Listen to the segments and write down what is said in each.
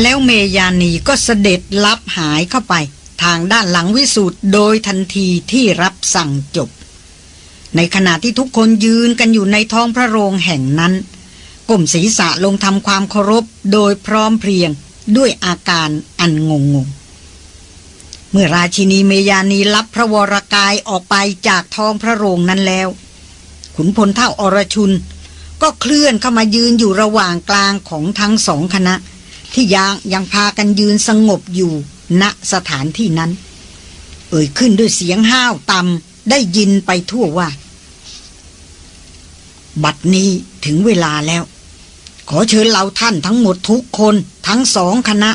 แล้วเมยานีก็เสด็จลับหายเข้าไป ทางด้านหลังวิสูตรโดยทันทีที่รับสั่งจบ ในขณะที่ทุกคนยืนกันอยู่ในท้องพระโรงแห่งนั้นก้มศีรษะลงทำความเคารพโดยพร้อมเพรียงด้วยอาการอันงงงเมื่อราชินีเมยานีรับพระวรากายออกไปจากท้องพระโรงนั้นแล้ว ขุนพลเท่าอรชุน ก็เคลื่อนเข้ามายืนอยู่ระหว่างกลางของทั้งสองคณะ ที่ยังยังพากันยืนสงบอยู่ณสถานที่นั้น เอ่ยขึ้นด้วยเสียงห้าวต่ำได้ยินไปทั่วว่า บัดนี้ถึงเวลาแล้ว ขอเชิญเราท่านทั้งหมดทุกคนทั้งสองคณะ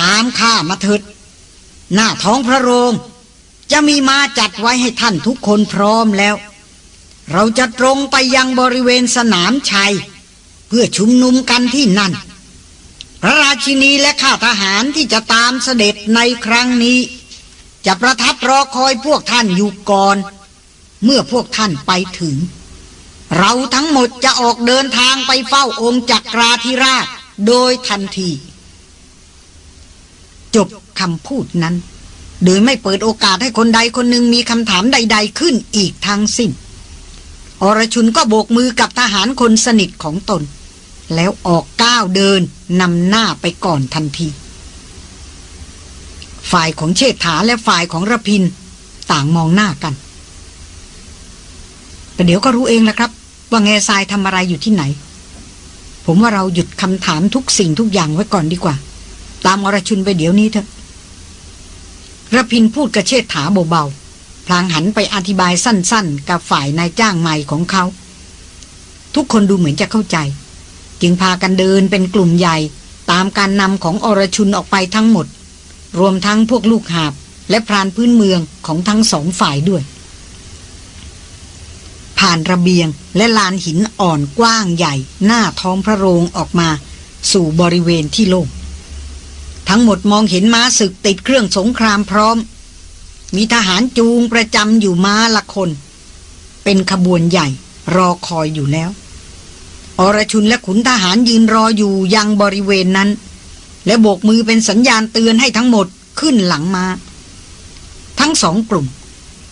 ตามข้ามาเถิด หน้าท้องพระโรง จะมีมาจัดไว้ให้ท่านทุกคนพร้อมแล้ว เราจะตรงไปยังบริเวณสนามชัย เพื่อชุมนุมกันที่นั่น พระราชินีและข้าทหารที่จะตามเสด็จในครั้งนี้ จะประทับรอคอยพวกท่านอยู่ก่อน เมื่อพวกท่านไปถึง เราทั้งหมดจะออกเดินทางไปเฝ้าองค์จักราธิราชโดยทันที จบคำพูดนั้น โดยไม่เปิดโอกาสให้คนใดคนหนึ่งมีคำถามใด ๆ ขึ้นอีกทั้งสิ้น อรชุนก็โบกมือกับทหารคนสนิทของตน แล้วออกก้าวเดินนำหน้าไปก่อนทันที ฝ่ายของเชษฐาและฝ่ายของระพิน ต่างมองหน้ากันแต่เดี๋ยวก็รู้เองแหละครับ ว่าแง่ทรายทำอะไรอยู่ที่ไหน ผมว่าเราหยุดคำถามทุกสิ่งทุกอย่างไว้ก่อนดีกว่า ตามอรชุนไปเดี๋ยวนี้เถอะระพินพูดกระเชษฐาเบาๆพลางหันไปอธิบายสั้นๆ กับฝ่ายนายจ้างใหม่ของเขา ทุกคนดูเหมือนจะเข้าใจ จึงพากันเดินเป็นกลุ่มใหญ่ตามการนำของอรชุนออกไปทั้งหมด รวมทั้งพวกลูกหาบและพรานพื้นเมืองของทั้งสองฝ่ายด้วย ผ่านระเบียงและลานหินอ่อนกว้างใหญ่ หน้าท้องพระโรงออกมา สู่บริเวณที่โล่งทั้งหมดมองเห็นม้าศึกติดเครื่องสงครามพร้อม มีทหารจูงประจำอยู่ม้าละคน เป็นขบวนใหญ่รอคอยอยู่แล้ว อรชุนและขุนทหารยืนรออยู่ยังบริเวณนั้น และโบกมือเป็นสัญญาณเตือนให้ทั้งหมดขึ้นหลังมา ทั้งสองกลุ่ม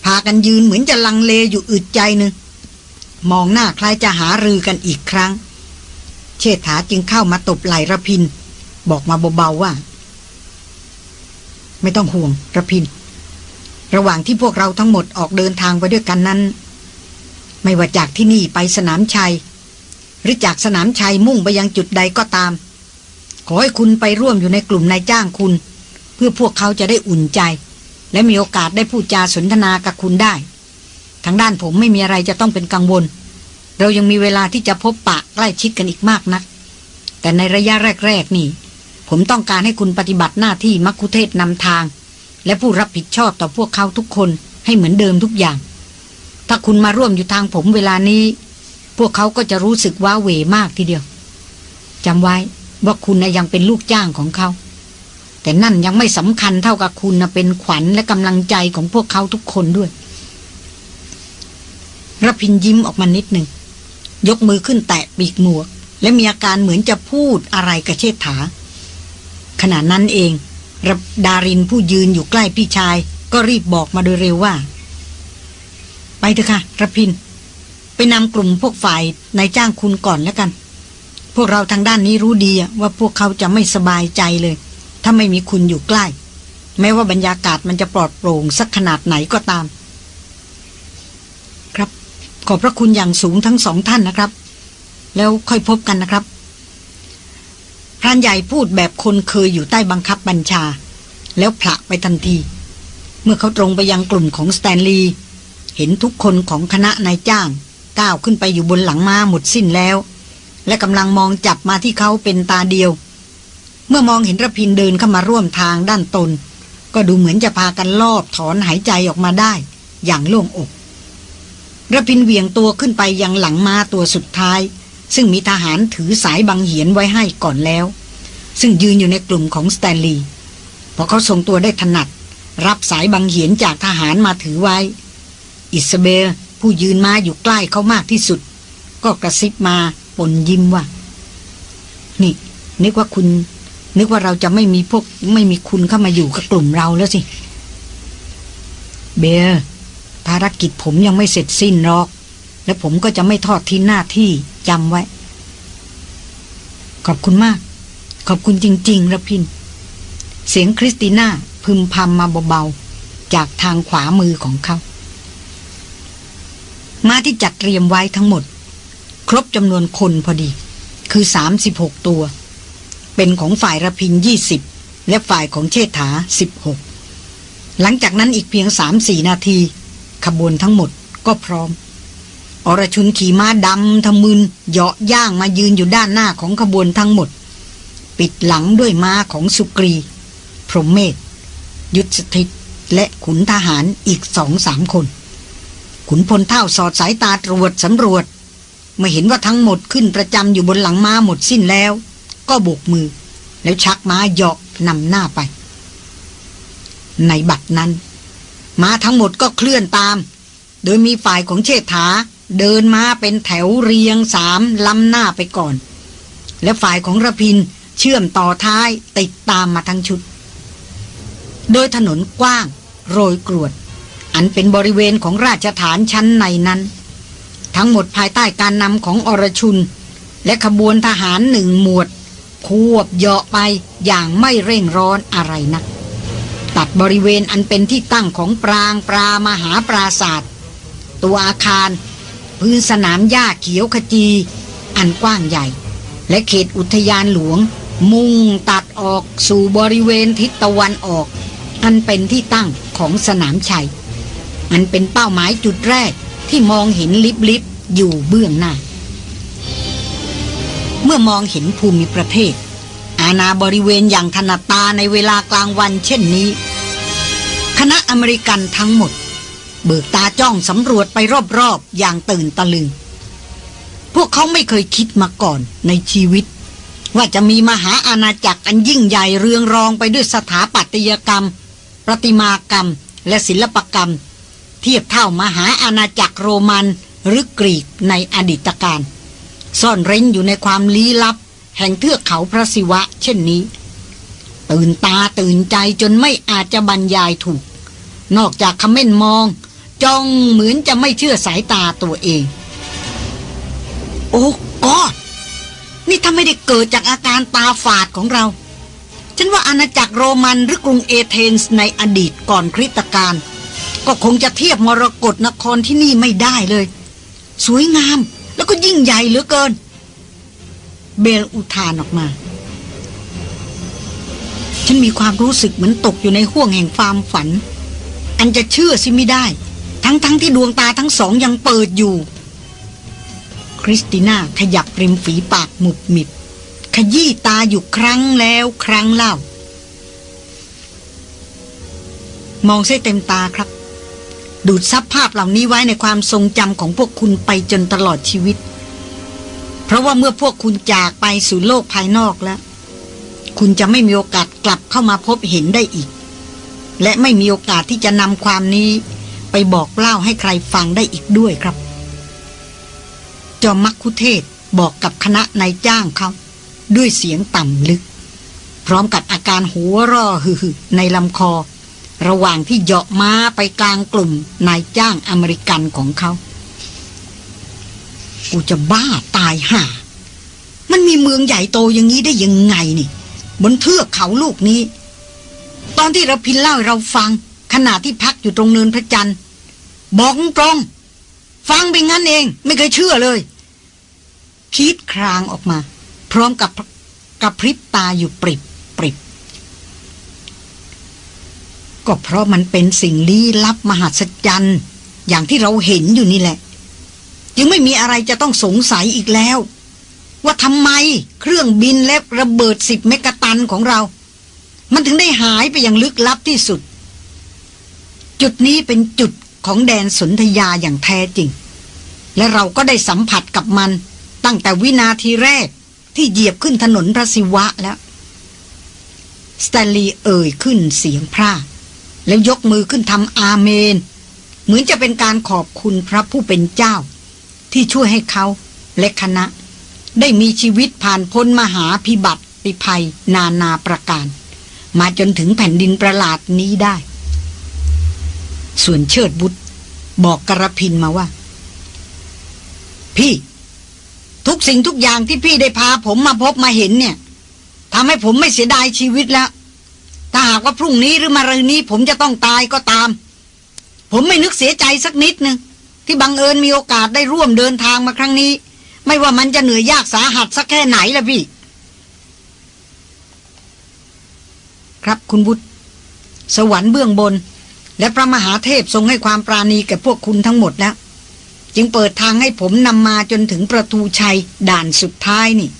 พากันยืนเหมือนจะลังเลอยู่อึดใจหนึ่ง มองหน้าคล้ายจะหารือกันอีกครั้ง เชษฐาจึงเข้ามาตบไหลระพิน บอกมาเบาๆว่า ไม่ต้องห่วงระพิน ระหว่างที่พวกเราทั้งหมดออกเดินทางไปด้วยกันนั้น ไม่ว่าจากที่นี่ไปสนามชัย หรือจากสนามชัยมุ่งไปยังจุดใดก็ตาม ขอให้คุณไปร่วมอยู่ในกลุ่มนายจ้างคุณ เพื่อพวกเขาจะได้อุ่นใจ และมีโอกาสได้พูดจาสนทนากับคุณได้ ทางด้านผมไม่มีอะไรจะต้องเป็นกังวล เรายังมีเวลาที่จะพบปะใกล้ชิดกันอีกมากนัก แต่ในระยะแรก ๆ นี่ ผมต้องการให้คุณปฏิบัติหน้าที่มักคุเทศนำทาง และผู้รับผิดชอบต่อพวกเขาทุกคนให้เหมือนเดิมทุกอย่าง ถ้าคุณมาร่วมอยู่ทางผมเวลานี้ พวกเขาก็จะรู้สึกว้าเหวมากทีเดียวจำไว้ว่าคุณนะยังเป็นลูกจ้างของเขา แต่นั่นยังไม่สำคัญเท่ากับคุณนะเป็นขวัญและกำลังใจของพวกเขาทุกคนด้วยรพินยิ้มออกมานิดหนึ่ง ยกมือขึ้นแตะปีกหมวก และมีอาการเหมือนจะพูดอะไรกับเชษฐา ขณะนั้นเองรดารินผู้ยืนอยู่ใกล้พี่ชาย ก็รีบบอกมาโดยเร็วว่า ไปเถอะค่ะรพิน ไปนำกลุ่มพวกฝ่ายนายจ้างคุณก่อนแล้วกัน พวกเราทางด้านนี้รู้ดีว่าพวกเขาจะไม่สบายใจเลย ถ้าไม่มีคุณอยู่ใกล้ แม้ว่าบรรยากาศมันจะปลอดโปร่งสักขนาดไหนก็ตาม ครับ ขอบพระคุณอย่างสูงทั้งสองท่านนะครับ แล้วค่อยพบกันนะครับพรานใหญ่พูดแบบคนเคยอยู่ใต้บังคับบัญชา แล้วผละไปทันที เมื่อเขาตรงไปยังกลุ่มของสแตนลีย์เห็นทุกคนของคณะนายจ้าง ก้าวขึ้นไปอยู่บนหลังม้าหมดสิ้นแล้ว และกำลังมองจับมาที่เขาเป็นตาเดียว เมื่อมองเห็นระพินเดินเข้ามาร่วมทางด้านตน ก็ดูเหมือนจะพากันลอบถอนหายใจออกมาได้ อย่างโล่งอก รพินทร์เหวี่ยงตัวขึ้นไปยังหลังม้าตัวสุดท้าย ซึ่งมีทหารถือสายบังเหียนไว้ให้ก่อนแล้ว ซึ่งยืนอยู่ในกลุ่มของสแตนลีย์พอเขาทรงตัวได้ถนัด รับสายบังเหียนจากทหารมาถือไว้ อิสเบล ผู้ยืนมาอยู่ใกล้เขามากที่สุด ก็กระซิบมาปนยิ้มว่า นี่ นึกว่าคุณ นึกว่าเราจะไม่มีพวกไม่มีคุณเข้ามาอยู่กับกลุ่มเราแล้วสิเบลภารกิจผมยังไม่เสร็จสิ้นหรอก และผมก็จะไม่ทอดทิ้งหน้าที่จำไว้ ขอบคุณมาก ขอบคุณจริงๆระพิน เสียงคริสติน่าพึมพำมาเบาๆ จากทางขวามือของเขา มาที่จัดเตรียมไว้ทั้งหมด ครบจำนวนคนพอดี คือ 36 ตัว เป็นของฝ่ายระพิน 20 และฝ่ายของเชษฐา 16 หลังจากนั้นอีกเพียง 3-4 นาที ขบวนทั้งหมดก็พร้อม อรชุนขี่ม้าดำทะมึนเหาะย่างมายืนอยู่ด้านหน้าของขบวนทั้งหมด ปิดหลังด้วยม้าของสุกรี พรหมเมธยุทธสถิตและขุนทหารอีกสองสามคน ขุนพลเท่าสอดสายตาตรวจสำรวจ เมื่อเห็นว่าทั้งหมดขึ้นประจำอยู่บนหลังม้าหมดสิ้นแล้ว ก็โบกมือ แล้วชักม้าเหาะนำหน้าไป ในบัดนั้น ม้าทั้งหมดก็เคลื่อนตาม โดยมีฝ่ายของเชษฐาเดินมาเป็นแถวเรียงสามล้ำหน้าไปก่อน และฝ่ายของระพินเชื่อมต่อท้ายติดตามมาทั้งชุด โดยถนนกว้าง โรยกรวด อันเป็นบริเวณของราชฐานชั้นในนั้น ทั้งหมดภายใต้การนำของอรชุน และขบวนทหารหนึ่งหมวด ควบเหาะไปอย่างไม่เร่งร้อนอะไรนัก ตัดบริเวณอันเป็นที่ตั้งของปรางปรามหาปราศาสตร์ตัวอาคาร พื้นสนามหญ้าเขียวขจี อันกว้างใหญ่ และเขตอุทยานหลวง มุ่งตัดออกสู่บริเวณทิศตะวันออก อันเป็นที่ตั้งของสนามชัย อันเป็นเป้าหมายจุดแรกที่มองเห็นลิบลิบอยู่เบื้องหน้า เมื่อมองเห็นภูมิประเทศ อาณาบริเวณอย่างถนัดตาในเวลากลางวันเช่นนี้ คณะอเมริกันทั้งหมด เบิกตาจ้องสำรวจไปรอบๆอย่างตื่นตะลึง พวกเขาไม่เคยคิดมาก่อนในชีวิต ว่าจะมีมหาอาณาจักรอันยิ่งใหญ่เรืองรองไปด้วยสถาปัตยกรรม ประติมากรรม และศิลปกรรม ทียบเท่ามหาอาณาจักรโรมันหรือกรีกในอดีตการ ซ่อนเร้นอยู่ในความลี้ลับ แห่งเทือกเขาพระศิวะ เช่นนี้ ตื่นตาตื่นใจจนไม่อาจจะบรรยายถูก นอกจากคำเม่นมอง จ้องเหมือนจะไม่เชื่อสายตาตัวเอง โอ้กอดนี่ถ้าไม่ได้เกิดจากอาการตาฝาดของเรา ฉันว่าอาณาจักรโรมันหรือกรุงเอเธนส์ในอดีตก่อนคริสตกาล ก็คงจะเทียบมรกรนครที่นี่ไม่ได้เลย สวยงามแล้วก็ยิ่งใหญ่เหลือเกิน เบลอุทานออกมา ฉันมีความรู้สึกเหมือนตกอยู่ในห้วงแห่งความฝัน อันจะเชื่อสิไม่ได้ ทั้งๆทที่ดวงตาทั้งสองยังเปิดอยู่ คริสติน่าขยับริมฝีปากหมุบหมิบขยี้ตาอยู่ครั้งแล้วครั้งเล่ามองเส้เต็มตาครับ ดูดซับภาพเหล่านี้ไว้ในความทรงจำของพวกคุณไปจนตลอดชีวิต เพราะว่าเมื่อพวกคุณจากไปสู่โลกภายนอกแล้ว คุณจะไม่มีโอกาสกลับเข้ามาพบเห็นได้อีก และไม่มีโอกาสที่จะนำความนี้ ไปบอกเล่าให้ใครฟังได้อีกด้วยครับ จอมมักคุเทศบอกกับคณะนายจ้างเขาด้วยเสียงต่ำลึก พร้อมกับอาการหัวร่อหึ่ในลำคอ ระหว่างที่เหาะม้าไปกลางกลุ่มนายจ้างอเมริกันของเขา กูจะบ้าตายห่า มันมีเมืองใหญ่โตอย่างนี้ได้ยังไงนี่ บนเทือกเขาลูกนี้ ตอนที่เราพินเล่าเราฟัง ขณะที่พักอยู่ตรงเนินพระจันทร์ บอกตรง ฟังไปงั้นเอง ไม่เคยเชื่อเลย คิดครางออกมา พร้อมกับกระพริบตาอยู่ปริบ ก็เพราะมันเป็นสิ่งลี้ลับมหัศจรรย์อย่างที่เราเห็นอยู่นี่แหละจึงไม่มีอะไรจะต้องสงสัยอีกแล้ว ว่าทำไมเครื่องบินและระเบิดสิบเมกะตันของเรา มันถึงได้หายไปอย่างลึกลับที่สุด จุดนี้เป็นจุดของแดนสนธยาอย่างแท้จริง และเราก็ได้สัมผัสกับมันตั้งแต่วินาทีแรกที่เหยียบขึ้นถนนพระศิวะแล้วสแตนลีย์เอ่ยขึ้นเสียงพร่า แล้วยกมือขึ้นทำอาเมน เหมือนจะเป็นการขอบคุณพระผู้เป็นเจ้า ที่ช่วยให้เขาและคณะ ได้มีชีวิตผ่านพ้นมหาพิบัติปิภัยนานาประการ มาจนถึงแผ่นดินประหลาดนี้ได้ ส่วนเชิดบุตรบอกกระพินมาว่า พี่ ทุกสิ่งทุกอย่างที่พี่ได้พาผมมาพบมาเห็นเนี่ยทำให้ผมไม่เสียดายชีวิตแล้ว ถ้าหากว่าพรุ่งนี้หรือมารืนนี้ ผมจะต้องตายก็ตาม ผมไม่นึกเสียใจสักนิดนึงที่บังเอิญมีโอกาสได้ร่วมเดินทางมาครั้งนี้ ไม่ว่ามันจะเหนื่อยยากสาหัสสักแค่ไหนล่ะพี่ ครับคุณบุตร สวรรค์เบื้องบน และพระมหาเทพทรงให้ความปราณีแก่พวกคุณทั้งหมดแล้ว จึงเปิดทางให้ผมนำมาจนถึงประตูชัยด่านสุดท้ายนี่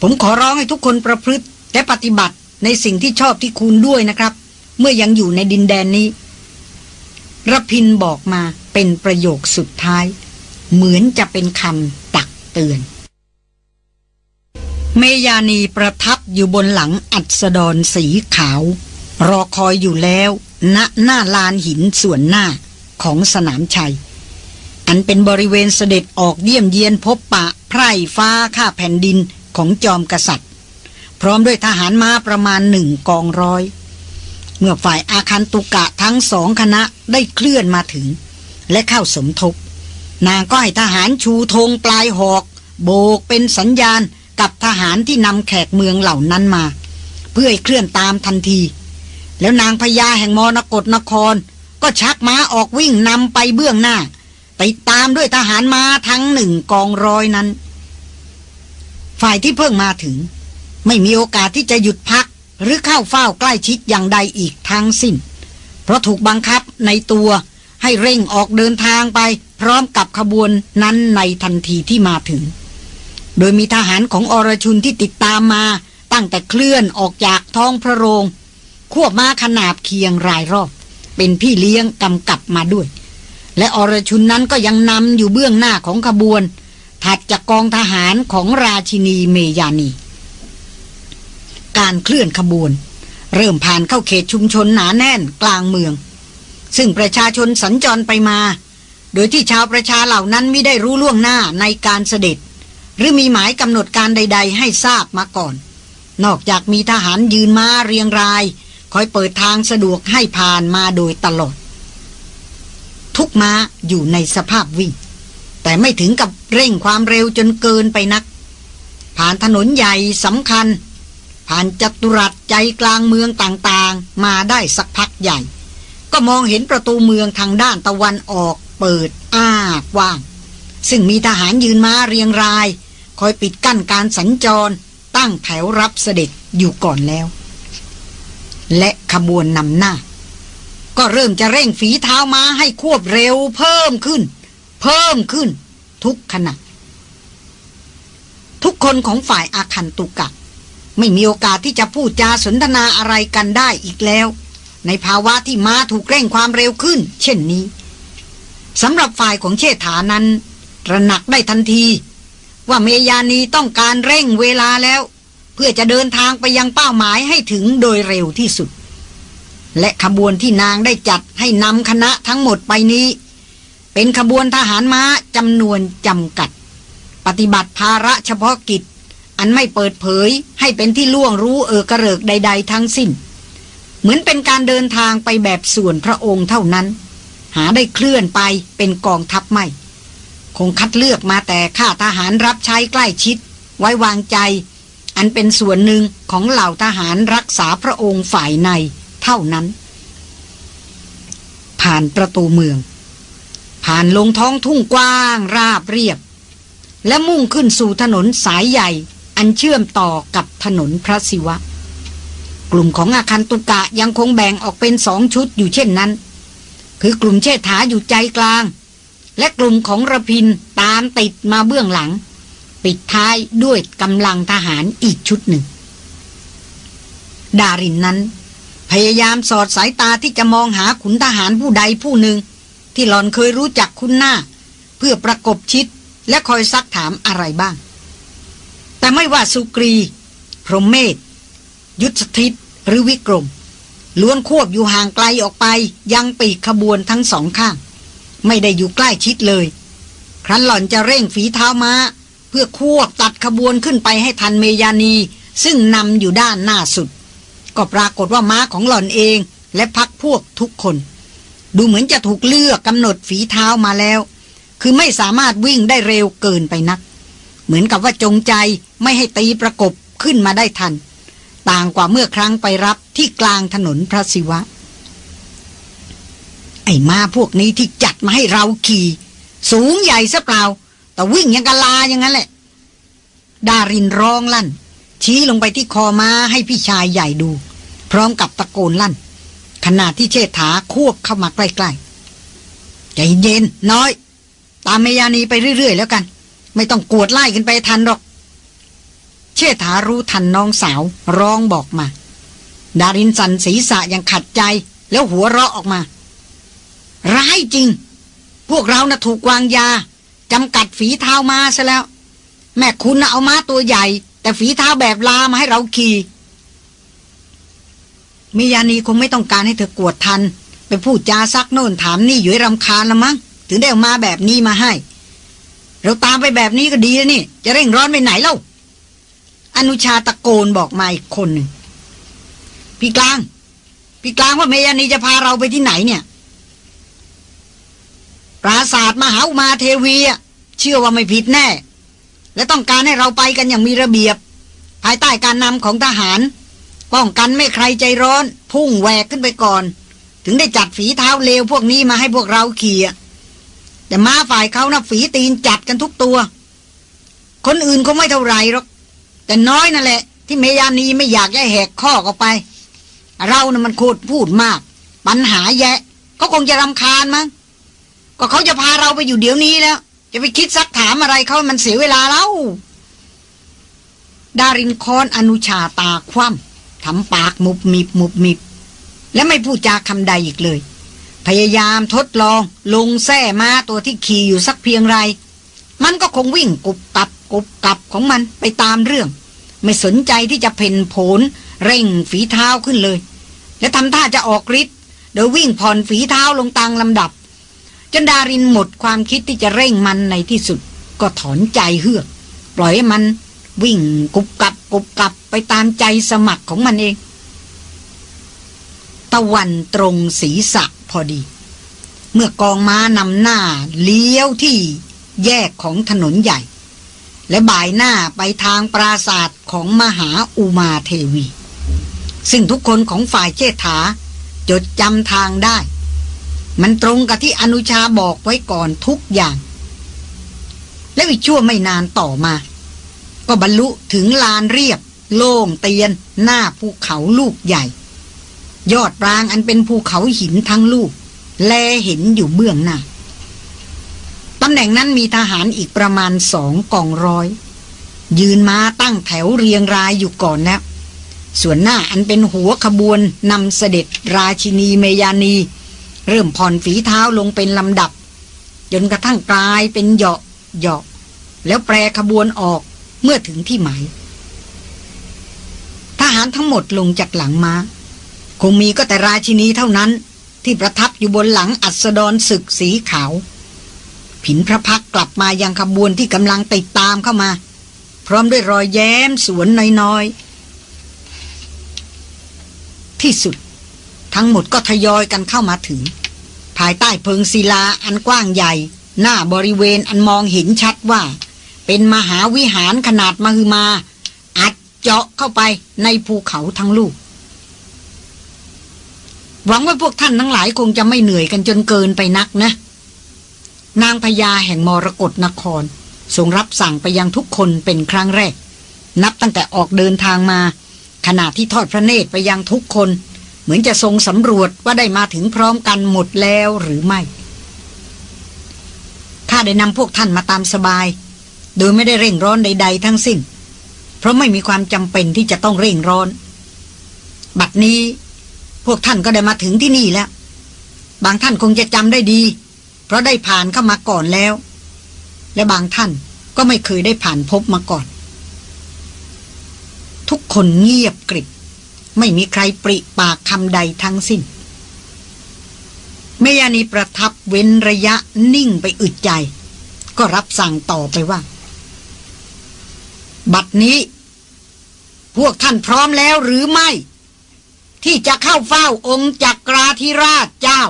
ผมขอร้องให้ทุกคนประพฤติและปฏิบัติ ในสิ่งที่ชอบที่คุณด้วยนะครับ เมื่อยังอยู่ในดินแดนนี้รพินบอกมาเป็นประโยคสุดท้าย เหมือนจะเป็นคำตักเตือน เมยานีประทับอยู่บนหลังอัศดรสีขาว รอคอยอยู่แล้วณหน้าลานหินส่วนหน้าของสนามชัย อันเป็นบริเวณเสด็จออกเยี่ยมเยียนพบปะไพร่ฟ้าข้าแผ่นดินของจอมกษัตริย์ พร้อมด้วยทหารม้าประมาณหนึ่งกองร้อย เมื่อฝ่ายอาคันตุกะทั้งสองคณะได้เคลื่อนมาถึง และเข้าสมทบ นางก็ให้ทหารชูธงปลายหอก โบกเป็นสัญญาณกับทหารที่นำแขกเมืองเหล่านั้นมา เพื่อเคลื่อนตามทันที แล้วนางพญาแห่งมรกรนคร ก็ชักม้าออกวิ่งนำไปเบื้องหน้าติดตามด้วยทหารม้าทั้งหนึ่งกองร้อยนั้น ฝ่ายที่เพิ่งมาถึง ไม่มีโอกาสที่จะหยุดพัก หรือเข้าเฝ้าใกล้ชิดอย่างใดอีกทั้งสิ้น เพราะถูกบังคับในตัวให้เร่งออกเดินทางไป พร้อมกับขบวนนั้นในทันทีที่มาถึง โดยมีทหารของอรชุนที่ติดตามมา ตั้งแต่เคลื่อนออกจากท้องพระโรงควบม้าขนาบเคียงรายรอบ เป็นพี่เลี้ยงกำกับมาด้วย และอรชุนนั้นก็ยังนำอยู่เบื้องหน้าของขบวน ถัดจากกองทหารของราชินีเมยานี การเคลื่อนขบวน เริ่มผ่านเข้าเขตชุมชนหนาแน่นกลางเมือง ซึ่งประชาชนสัญจรไปมา โดยที่ชาวประชาเหล่านั้นไม่ได้รู้ล่วงหน้าในการเสด็จ หรือมีหมายกำหนดการใด ๆ ให้ทราบมาก่อน นอกจากมีทหารยืนมาเรียงราย คอยเปิดทางสะดวกให้ผ่านมาโดยตลอด ทุกม้าอยู่ในสภาพวิ่ง แต่ไม่ถึงกับเร่งความเร็วจนเกินไปนักผ่านถนนใหญ่สำคัญ ผ่านจัตุรัสใจกลางเมืองต่างๆ มาได้สักพักใหญ่ ก็มองเห็นประตูเมืองทางด้านตะวันออกเปิดอ้ากว้าง ซึ่งมีทหารยืนมาเรียงราย คอยปิดกั้นการสัญจร ตั้งแถวรับเสด็จอยู่ก่อนแล้ว และขบวนนำหน้า ก็เริ่มจะเร่งฝีเท้าม้าให้ควบเร็วเพิ่มขึ้น เพิ่มขึ้น ทุกขณะทุกคนของฝ่ายอาคันตุกะ ไม่มีโอกาสที่จะพูดจาสนทนาอะไรกันได้อีกแล้ว ในภาวะที่ม้าถูกเร่งความเร็วขึ้น เช่นนี้สำหรับฝ่ายของเชษฐานั้นระหนักได้ทันที ว่าเมยานีต้องการเร่งเวลาแล้ว เพื่อจะเดินทางไปยังเป้าหมายให้ถึงโดยเร็วที่สุด และขบวนที่นางได้จัดให้นำคณะทั้งหมดไปนี้ เป็นขบวนทหารม้าจำนวนจำกัด ปฏิบัติภาระเฉพาะกิจ อันไม่เปิดเผยให้เป็นที่ล่วงรู้เออกระเริกใด ๆ ทั้งสิ้น เหมือนเป็นการเดินทางไปแบบส่วนพระองค์เท่านั้น หาได้เคลื่อนไปเป็นกองทัพไม่ คงคัดเลือกมาแต่ข้าทหารรับใช้ใกล้ชิด ไว้วางใจ อันเป็นส่วนหนึ่งของเหล่าทหารรักษาพระองค์ฝ่ายในเท่านั้น ผ่านประตูเมือง ผ่านลงท้องทุ่งกว้างราบเรียบและมุ่งขึ้นสู่ถนนสายใหญ่ อันเชื่อมต่อกับถนนพระศิวะ กลุ่มของอาคันตุกะยังคงแบ่งออกเป็นสองชุดอยู่เช่นนั้น คือกลุ่มเชษฐาอยู่ใจกลาง และกลุ่มของระพินตามติดมาเบื้องหลัง ปิดท้ายด้วยกำลังทหารอีกชุดหนึ่ง ดารินนั้น พยายามสอดสายตาที่จะมองหาขุนทหารผู้ใดผู้หนึ่ง ที่หลอนเคยรู้จักคุณหน้า เพื่อประกบชิดและคอยซักถามอะไรบ้าง แต่ไม่ว่าสุกรี พรหมเมธยุทธทิศหรือวิกรม ล้วนควบอยู่ห่างไกลออกไป ยังปีกขบวนทั้งสองข้าง ไม่ได้อยู่ใกล้ชิดเลย ครั้นหล่อนจะเร่งฝีเท้ามา้า เพื่อควบตัดขบวนขึ้นไปให้ทันเมยานี ซึ่งนำอยู่ด้านหน้าสุด ก็ปรากฏว่าม้าของหล่อนเองและพักพวกทุกคน ดูเหมือนจะถูกเลือกกำหนดฝีเท้ามาแล้ว คือไม่สามารถวิ่งได้เร็วเกินไปนัก เหมือนกับว่าจงใจไม่ให้ตีประกบขึ้นมาได้ทัน ต่างกว่าเมื่อครั้งไปรับที่กลางถนนพระศิวะ ไอ้ม้าพวกนี้ที่จัดมาให้เราขี่ สูงใหญ่ซะเปล่า แต่วิ่งยังกะลาอย่างนั้นแหละ ดารินร้องลั่น ชี้ลงไปที่คอม้าให้พี่ชายใหญ่ดู พร้อมกับตะโกนลั่น ขณะที่เชษฐาควบเข้ามาใกล้ๆใจเย็นน้อย ตามเมยานีไปเรื่อยๆแล้วกัน ไม่ต้องกวดไล่กันไปทันหรอก เชษฐารู้ทันน้องสาว ร้องบอกมา ดารินสันศีรษะยังขัดใจแล้วหัวเราะออกมา ร้ายจริง พวกเรานะ่ะถูกวางยาจำกัดฝีเท้ามาซะแล้ว แม่คุณนะเอาม้าตัวใหญ่ แต่ฝีเท้าแบบลามาให้เราขี่มิยานีคงไม่ต้องการให้เธอกวดทัน ไปพูดจาซักโน่นถามนี่อยู่ให้รำคาญละมั้งถึงได้เอามาแบบนี้มาให้ เราตามไปแบบนี้ก็ดีแล้วนี่ จะเร่งร้อนไปไหนเล่า อนุชาตะโกนบอกมาอีกคนหนึ่งพี่กลาง พี่กลางว่าเมยานีจะพาเราไปที่ไหนเนี่ยปราศาสตร์มหาอุมาเทวีอะเชื่อว่าไม่ผิดแน่ และต้องการให้เราไปกันอย่างมีระเบียบ ภายใต้การนำของทหาร ป้องกันไม่ใครใจร้อน พุ่งแหวกขึ้นไปก่อน ถึงได้จัดฝีเท้าเลวพวกนี้มาให้พวกเราขี่อะ แต่ม้าฝ่ายเขานะ่ะฝีตีนจัดกันทุกตัว คนอื่นคงไม่เท่าไรหรอก แต่น้อยนั่นแหละ ที่เมยานีไม่อยากให้แหกข้อออกไป เรานะ่ะมันโคตรพูดมาก ปัญหาแยะเขาคงจะรำคาญมั้ง ก็เขาจะพาเราไปอยู่เดี๋ยวนี้แล้ว จะไปคิดซักถามอะไรเขามันเสียเวลาแล้วดารินคอนอนุชาตาคว่ำทำปากมุบมิบมุบมิบ และไม่พูดจาคำใดอีกเลย พยายามทดลองลงแส้มาตัวที่ขี่อยู่สักเพียงไร มันก็คงวิ่งกุบกับกุบกับของมันไปตามเรื่อง ไม่สนใจที่จะเพ่นผลเร่งฝีเท้าขึ้นเลย และทำท่าจะออกฤทธิ์โดยวิ่งผ่อนฝีเท้าลงตามลำดับ จนดารินหมดความคิดที่จะเร่งมันในที่สุด ก็ถอนใจเฮือก ปล่อยให้มันวิ่งกุบกับกุบกับไปตามใจสมัครของมันเอง ตะวันตรงศีรษะ พอดี เมื่อกองม้านำหน้าเลี้ยวที่แยกของถนนใหญ่ และบ่ายหน้าไปทางปราศาสตร์ของมหาอุมาเทวี ซึ่งทุกคนของฝ่ายเชษฐา จดจำทางได้ มันตรงกับที่อนุชาบอกไว้ก่อนทุกอย่าง และอีกชั่วไม่นานต่อมา ก็บรรลุถึงลานเรียบ โล่งเตียนหน้าภูเขาลูกใหญ่ ยอดปรางอันเป็นภูเขาหินทั้งลูก แลเห็นอยู่เบื้องหน้าตำแหน่งนั้นมีทหารอีกประมาณสองกองร้อย ยืนมาตั้งแถวเรียงรายอยู่ก่อนแล้วส่วนหน้าอันเป็นหัวขบวนนำเสด็จราชินีเมยานี เริ่มผ่อนฝีเท้าลงเป็นลำดับ จนกระทั่งกลายเป็นเหยาะเหยาะแล้วแปรขบวนออกเมื่อถึงที่หมาย ทหารทั้งหมดลงจากหลังมา้า คงมีก็แต่ราชินีเท่านั้น ที่ประทับอยู่บนหลังอัสดรศึกสีขาว ผินพระพักกลับมายังขบวนที่กำลังติดตามเข้ามา พร้อมด้วยรอยแย้มสวนน้อยๆ ที่สุด ทั้งหมดก็ทยอยกันเข้ามาถึง ภายใต้เพิงศิลาอันกว้างใหญ่ หน้าบริเวณอันมองเห็นชัดว่า เป็นมหาวิหารขนาดมหึมา อัดเจาะเข้าไปในภูเขาทั้งลูก หวังว่าพวกท่านทั้งหลายคงจะไม่เหนื่อยกันจนเกินไปนักนะ นางพญาแห่งมรกรนครทรงรับสั่งไปยังทุกคนเป็นครั้งแรก นับตั้งแต่ออกเดินทางมา ขณะที่ทอดพระเนตรไปยังทุกคน เหมือนจะทรงสำรวจว่าได้มาถึงพร้อมกันหมดแล้วหรือไม่ข้าได้นำพวกท่านมาตามสบาย โดยไม่ได้เร่งร้อนใด ๆ ทั้งสิ้น เพราะไม่มีความจำเป็นที่จะต้องเร่งร้อน บัดนี้ วกท่านก็ได้มาถึงที่นี่แล้ว บางท่านคงจะจำได้ดี เพราะได้ผ่านเข้ามาก่อนแล้ว และบางท่านก็ไม่เคยได้ผ่านพบมาก่อน ทุกคนเงียบกริบ ไม่มีใครปริปากคำใดทั้งสิ้นเมยานีประทับเว้นระยะนิ่งไปอึดใจ ก็รับสั่งต่อไปว่า บัดนี้พพวกท่านพร้อมแล้วหรือไม่ ที่จะเข้าเฝ้าองค์จักราธิราชเจ้า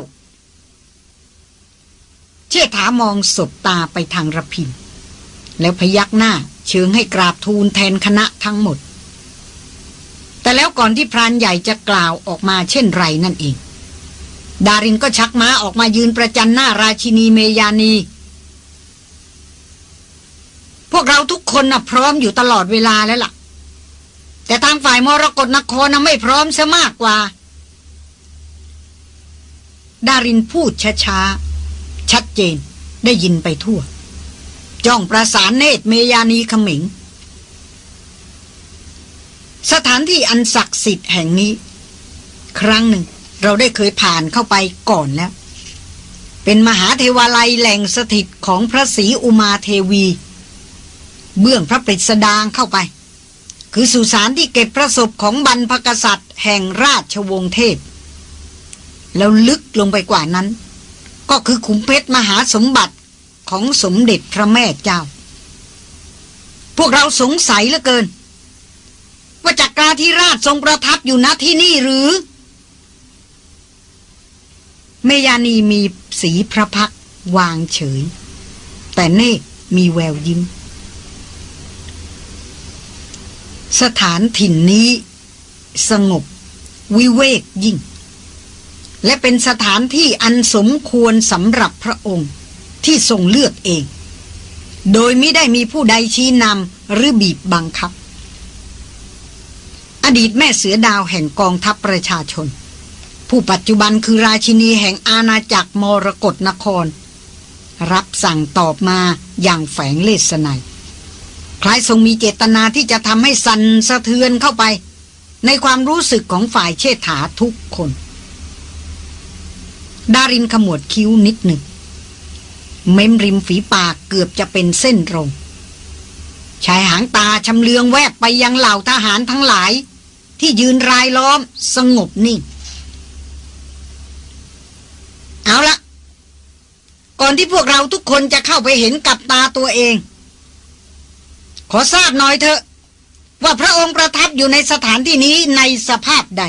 เชษฐามองสบตาไปทางระพิน แล้วพยักหน้าเชิงให้กราบทูลแทนคณะทั้งหมด แต่แล้วก่อนที่พรานใหญ่จะกล่าวออกมาเช่นไรนั่นเอง ดารินก็ชักม้าออกมายืนประจันหน้าราชินีเมยานี พวกเราทุกคนนะ่ะพร้อมอยู่ตลอดเวลาแล้วล่ะ แต่ทางฝ่ายมรกรนครน่ะไม่พร้อมซะมากกว่า ดารินพูดช้าๆ ชัดเจนได้ยินไปทั่ว จ้องประสานเนตรเมยานีขมิง สถานที่อันศักดิ์สิทธิ์แห่งนี้ ครั้งหนึ่งเราได้เคยผ่านเข้าไปก่อนแล้ว เป็นมหาเทวาลัยแหล่งสถิตของพระศรีอุมาเทวี เบื้องพระปริศดางเข้าไป คือสุสานที่เก็บพระศพของบรรพกษัตริย์แห่งราชวงศ์เทพ แล้วลึกลงไปกว่านั้น ก็คือขุมเพชรมหาสมบัติของสมเด็จพระแม่เจ้า พวกเราสงสัยเหลือเกิน ว่าจักราธิราชทรงประทับอยู่ณที่นี่หรือ เมยานีมีสีพระพักวางเฉย แต่เนกมีแววยิ้ม สถานถิ่นนี้ สงบ วิเวกยิ่ง และเป็นสถานที่อันสมควรสำหรับพระองค์ที่ทรงเลือกเอง โดยไม่ได้มีผู้ใดชี้นำหรือบีบบังคับ อดีตแม่เสือดาวแห่งกองทัพประชาชน ผู้ปัจจุบันคือราชินีแห่งอาณาจักรมรกรนคร รับสั่งตอบมาอย่างแฝงเลสไน คล้ายทรงมีเจตนาที่จะทำให้สันสะเทือนเข้าไป ในความรู้สึกของฝ่ายเชษฐาทุกคน ดารินขมวดคิ้วนิดหนึ่ง เม้มริมฝีปากเกือบจะเป็นเส้นตรงชายหางตาชำเลืองแวบไปยังเหล่าทหารทั้งหลาย ที่ยืนรายล้อมสงบนิ่ง เอาละก่อนที่พวกเราทุกคนจะเข้าไปเห็นกับตาตัวเอง ขอทราบหน่อยเถอะว่าพระองค์ประทับอยู่ในสถานที่นี้ในสภาพใด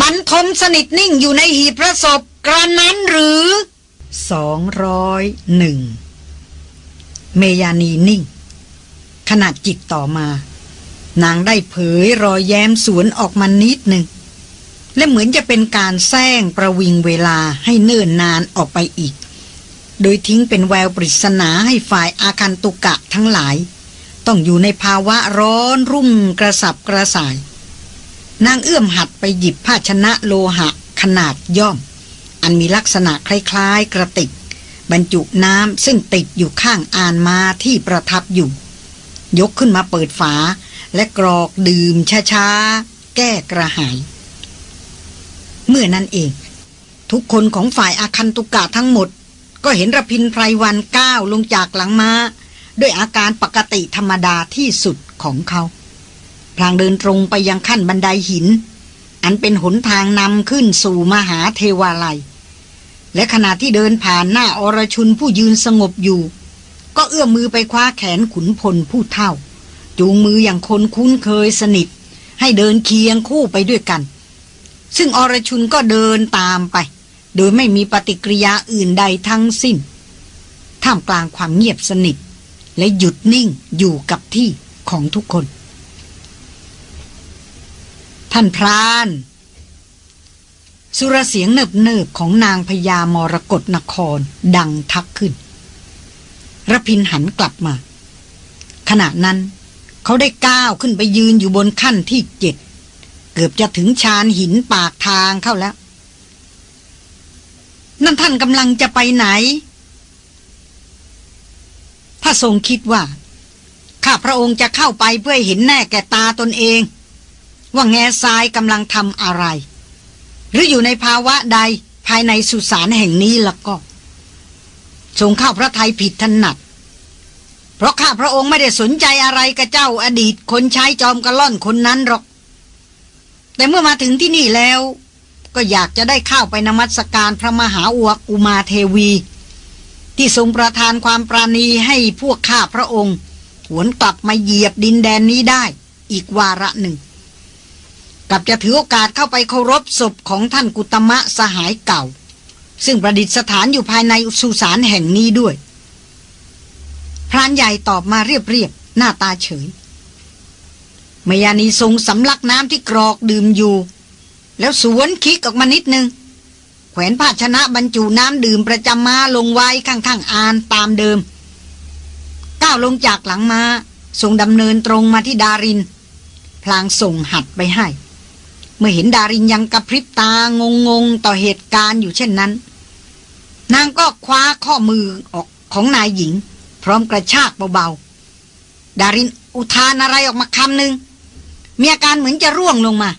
บรรทมสนิทนิ่งอยู่ในหีพระศพกระนั้นหรือสองร้อยหนึ่งเมยานีนิ่ง ขนาดจิตต่อมา นางได้เผยรอยแย้มสวนออกมานิดหนึ่ง และเหมือนจะเป็นการแซงประวิงเวลาให้เนิ่นนานออกไปอีก โดยทิ้งเป็นแววปริศนาให้ฝ่ายอาคันตุกะทั้งหลาย ต้องอยู่ในภาวะร้อนรุ่มกระสับกระส่าย นางเอื้อมหัดไปหยิบภาชนะโลหะขนาดย่อม อันมีลักษณะคล้ายๆกระติก บรรจุน้ำซึ่งติดอยู่ข้างอานมาที่ประทับอยู่ ยกขึ้นมาเปิดฝาและกรอกดื่มช้าๆ แก้กระหาย เมื่อนั้นเอง ทุกคนของฝ่ายอาคันตุกะทั้งหมด ก็เห็นระพินไพรวันก้าวลงจากหลังมา้า ด้วยอาการปกติธรรมดาที่สุดของเขาพลางเดินตรงไปยังขั้นบันไดหิน อันเป็นหนทางนำขึ้นสู่มหาเทวาลัย และขณะที่เดินผ่านหน้าอรชุนผู้ยืนสงบอยู่ ก็เอื้อมมือไปคว้าแขนขุนพลผู้เท่า จูงมืออย่างคนคุ้นเคยสนิท ให้เดินเคียงคู่ไปด้วยกัน ซึ่งอรชุนก็เดินตามไป โดยไม่มีปฏิกิริยาอื่นใดทั้งสิ้น ท่ามกลางความเงียบสนิท และหยุดนิ่งอยู่กับที่ของทุกคน ท่านพราน สุรเสียงเนิบเนิบของนางพญามรกรนครดังทักขึ้นระพินหันกลับมา ขณะนั้นเขาได้ก้าวขึ้นไปยืนอยู่บนขั้นที่เจ็ดเกือบจะถึงชานหินปากทางเข้าแล้ว นั่นท่านกำลังจะไปไหน ถ้าทรงคิดว่า ข้าพระองค์จะเข้าไปเพื่อเห็นแน่แก่ตาตนเอง ว่าแง่ทรายกำลังทำอะไร หรืออยู่ในภาวะใดภายในสุสานแห่งนี้ละก็ทรงเข้าพระทัยผิดถนัด เพราะข้าพระองค์ไม่ได้สนใจอะไรกับเจ้าอดีตคนใช้จอมกระล่อนคนนั้นหรอก แต่เมื่อมาถึงที่นี่แล้ว ก็อยากจะได้เข้าไปนมัสการพระมหาอวกุมาเทวี ที่ทรงประทานความปราณีให้พวกข้าพระองค์หวนกลับมาเหยียบดินแดนนี้ได้ อีกวาระหนึ่ง กับจะถือโอกาสเข้าไปเคารพศพของท่านกุตมะสหายเก่า ซึ่งประดิษฐานอยู่ภายในสุสานแห่งนี้ด้วยพรานใหญ่ตอบมาเรียบๆหน้าตาเฉยมยานีทรงสำลักน้ำที่กรอกดื่มอยู่ แล้วสวนคิกออกมานิดนึง แขวนภาชนะบรรจุน้ำดื่มประจำมาลงไว้ข้างๆอานตามเดิม ก้าวลงจากหลังมาทรงดำเนินตรงมาที่ดาริน พลางส่งหัดไปให้ เมื่อเห็นดารินยังกระพริบตางงงต่อเหตุการณ์อยู่เช่นนั้น นางก็คว้าข้อมือออกของนายหญิง พร้อมกระชากเบาๆ ดารินอุทานอะไรออกมาคำหนึ่งมีอาการเหมือนจะร่วงลงมา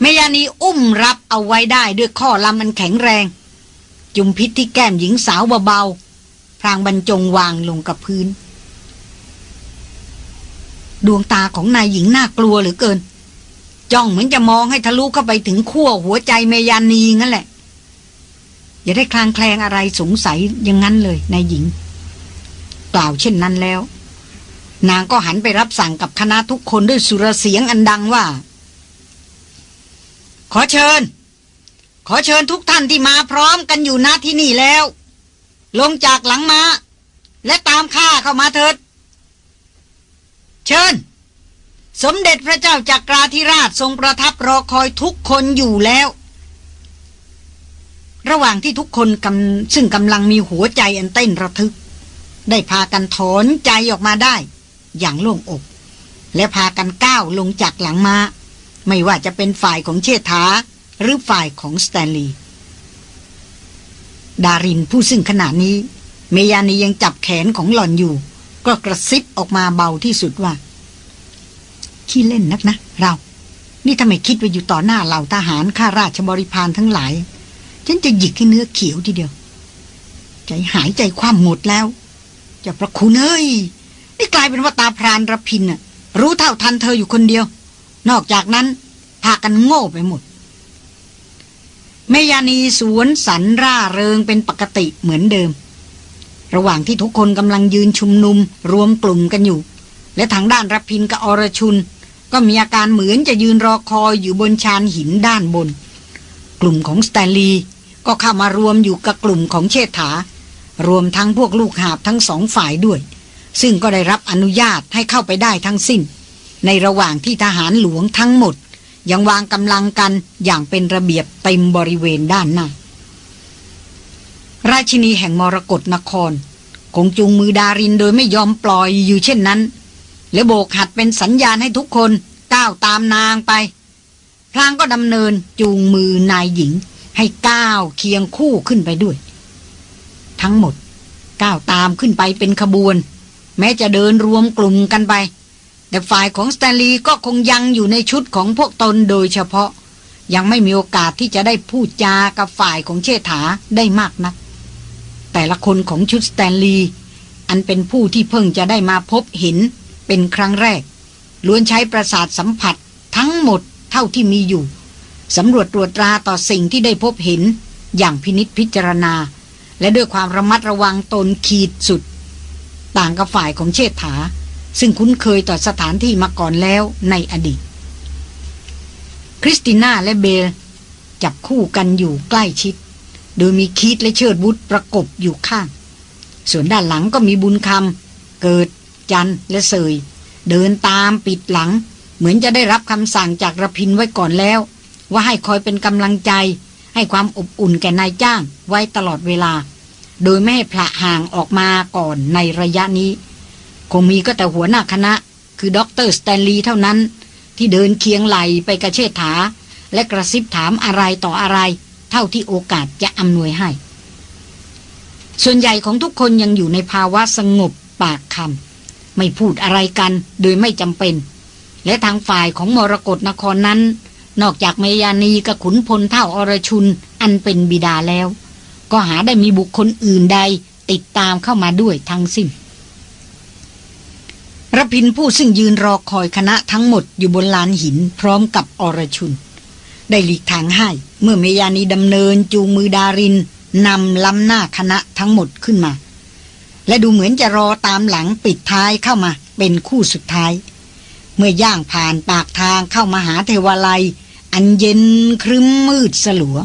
เมยานีอุ้มรับเอาไว้ได้ด้วยข้อลำมันแข็งแรง จุมพิษที่แก้มหญิงสาวเบาๆพรางบรรจงวางลงกับพื้น ดวงตาของนายหญิงน่ากลัวเหลือเกิน จ้องเหมือนจะมองให้ทะลุเข้าไปถึงขั้วหัวใจเมยานีงั้นแหละ อย่าได้คลางแคลงอะไรสงสัยอย่างนั้นเลยนายหญิง กล่าวเช่นนั้นแล้ว นางก็หันไปรับสั่งกับคณะทุกคนด้วยสุรเสียงอันดังว่า ขอเชิญ ขอเชิญทุกท่านที่มาพร้อมกันอยู่ณที่นี่แล้ว ลงจากหลังมาและตามข้าเข้ามาเถิด เชิญ สมเด็จพระเจ้าจากกราธิราชทรงประทับรอคอยทุกคนอยู่แล้ว ระหว่างที่ทุกคนกำซึ่งกำลังมีหัวใจอันเต้นระทึก ได้พากันถอนใจออกมาได้ อย่างโล่งอก และพากันก้าวลงจากหลังม้า ไม่ว่าจะเป็นฝ่ายของเชษฐาหรือฝ่ายของสแตนลีย์ดารินผู้ซึ่งขณะนี้ เมยานียังจับแขนของหล่อนอยู่ ก็กระซิบออกมาเบาที่สุดว่า ขี้เล่นนักนะ เรา นี่ทำไมคิดว่าอยู่ต่อหน้าเหล่าทหารข้าราชบริพารทั้งหลาย ฉันจะหยิกให้เนื้อเขียวทีเดียว ใจหายใจความหมดแล้ว จะประคุณเอ้ย นี่กลายเป็นว่าตาพรานระพินน่ะ รู้เท่าทันเธออยู่คนเดียว นอกจากนั้นพากันโง่ไปหมดเมยานีสวนสันร่าเริงเป็นปกติเหมือนเดิม ระหว่างที่ทุกคนกำลังยืนชุมนุมรวมกลุ่มกันอยู่ และทางด้านรพินกับอรชุน ก็มีอาการเหมือนจะยืนรอคอยอยู่บนชานหินด้านบน กลุ่มของสแตนลีย์ก็เข้ามารวมอยู่กับกลุ่มของเชษฐา รวมทั้งพวกลูกหาบทั้งสองฝ่ายด้วย ซึ่งก็ได้รับอนุญาตให้เข้าไปได้ทั้งสิ้น ในระหว่างที่ทหารหลวงทั้งหมด ยังวางกำลังกันอย่างเป็นระเบียบเต็มบริเวณด้านหน้า ราชินีแห่งมรกรนครคงจูงมือดารินโดยไม่ยอมปล่อยอยู่เช่นนั้น และโบกหัดเป็นสัญญาณให้ทุกคนก้าวตามนางไป พลางก็ดำเนินจูงมือนายหญิง ให้ก้าวเคียงคู่ขึ้นไปด้วย ทั้งหมดก้าวตามขึ้นไปเป็นขบวน แม้จะเดินรวมกลุ่มกันไป แต่ฝ่ายของสแตนลีย์ก็คงยังอยู่ในชุดของพวกตนโดยเฉพาะ ยังไม่มีโอกาสที่จะได้พูดจากับฝ่ายของเชษฐาได้มากนัก แต่ละคนของชุดสแตนลีย์อันเป็นผู้ที่เพิ่งจะได้มาพบเห็นเป็นครั้งแรกล้วนใช้ประสาทสัมผัสทั้งหมดเท่าที่มีอยู่สำรวจตรวจตราต่อสิ่งที่ได้พบเห็นอย่างพินิจพิจารณา และด้วยความระมัดระวังตนขีดสุด ต่างกับฝ่ายของเชษฐา ซึ่งคุ้นเคยต่อสถานที่มาก่อนแล้วในอดีต คริสติน่าและเบล จับคู่กันอยู่ใกล้ชิด โดยมีคีธและเชิดวุธประกบอยู่ข้าง ส่วนด้านหลังก็มีบุญคำเกิด จันและเสย เดินตามปิดหลัง เหมือนจะได้รับคำสั่งจากรพินทร์ไว้ก่อนแล้ว ว่าให้คอยเป็นกำลังใจ ให้ความอบอุ่นแก่นายจ้างไว้ตลอดเวลา โดยไม่ให้ผละห่างออกมาก่อนในระยะนี้ คงมีก็แต่หัวหน้าคณะ คือด็อกเตอร์สแตนลีย์เท่านั้น ที่เดินเคียงไหล่ไปกับเชษฐาและกระซิบถามอะไรต่ออะไร เท่าที่โอกาสจะอำนวยให้ ส่วนใหญ่ของทุกคนยังอยู่ในภาวะสงบปากคำไม่พูดอะไรกันโดยไม่จำเป็น และทางฝ่ายของมรกตนครนั้น นอกจากเมยานีกับขุนพลเท่าอรชุนอันเป็นบิดาแล้ว ก็หาได้มีบุคคลอื่นใดติดตามเข้ามาด้วยทั้งสิ้น รพินผู้ซึ่งยืนรอคอยคณะทั้งหมดอยู่บนลานหินพร้อมกับอรชุน ได้หลีกทางให้ เมื่อเมยานีดำเนินจูงมือดารินนำล้ำหน้าคณะทั้งหมดขึ้นมา และดูเหมือนจะรอตามหลังปิดท้ายเข้ามาเป็นคู่สุดท้าย เมื่อย่างผ่านปากทางเข้ามาหาเทวาลัย อันเย็นครึ้มมืดสลัว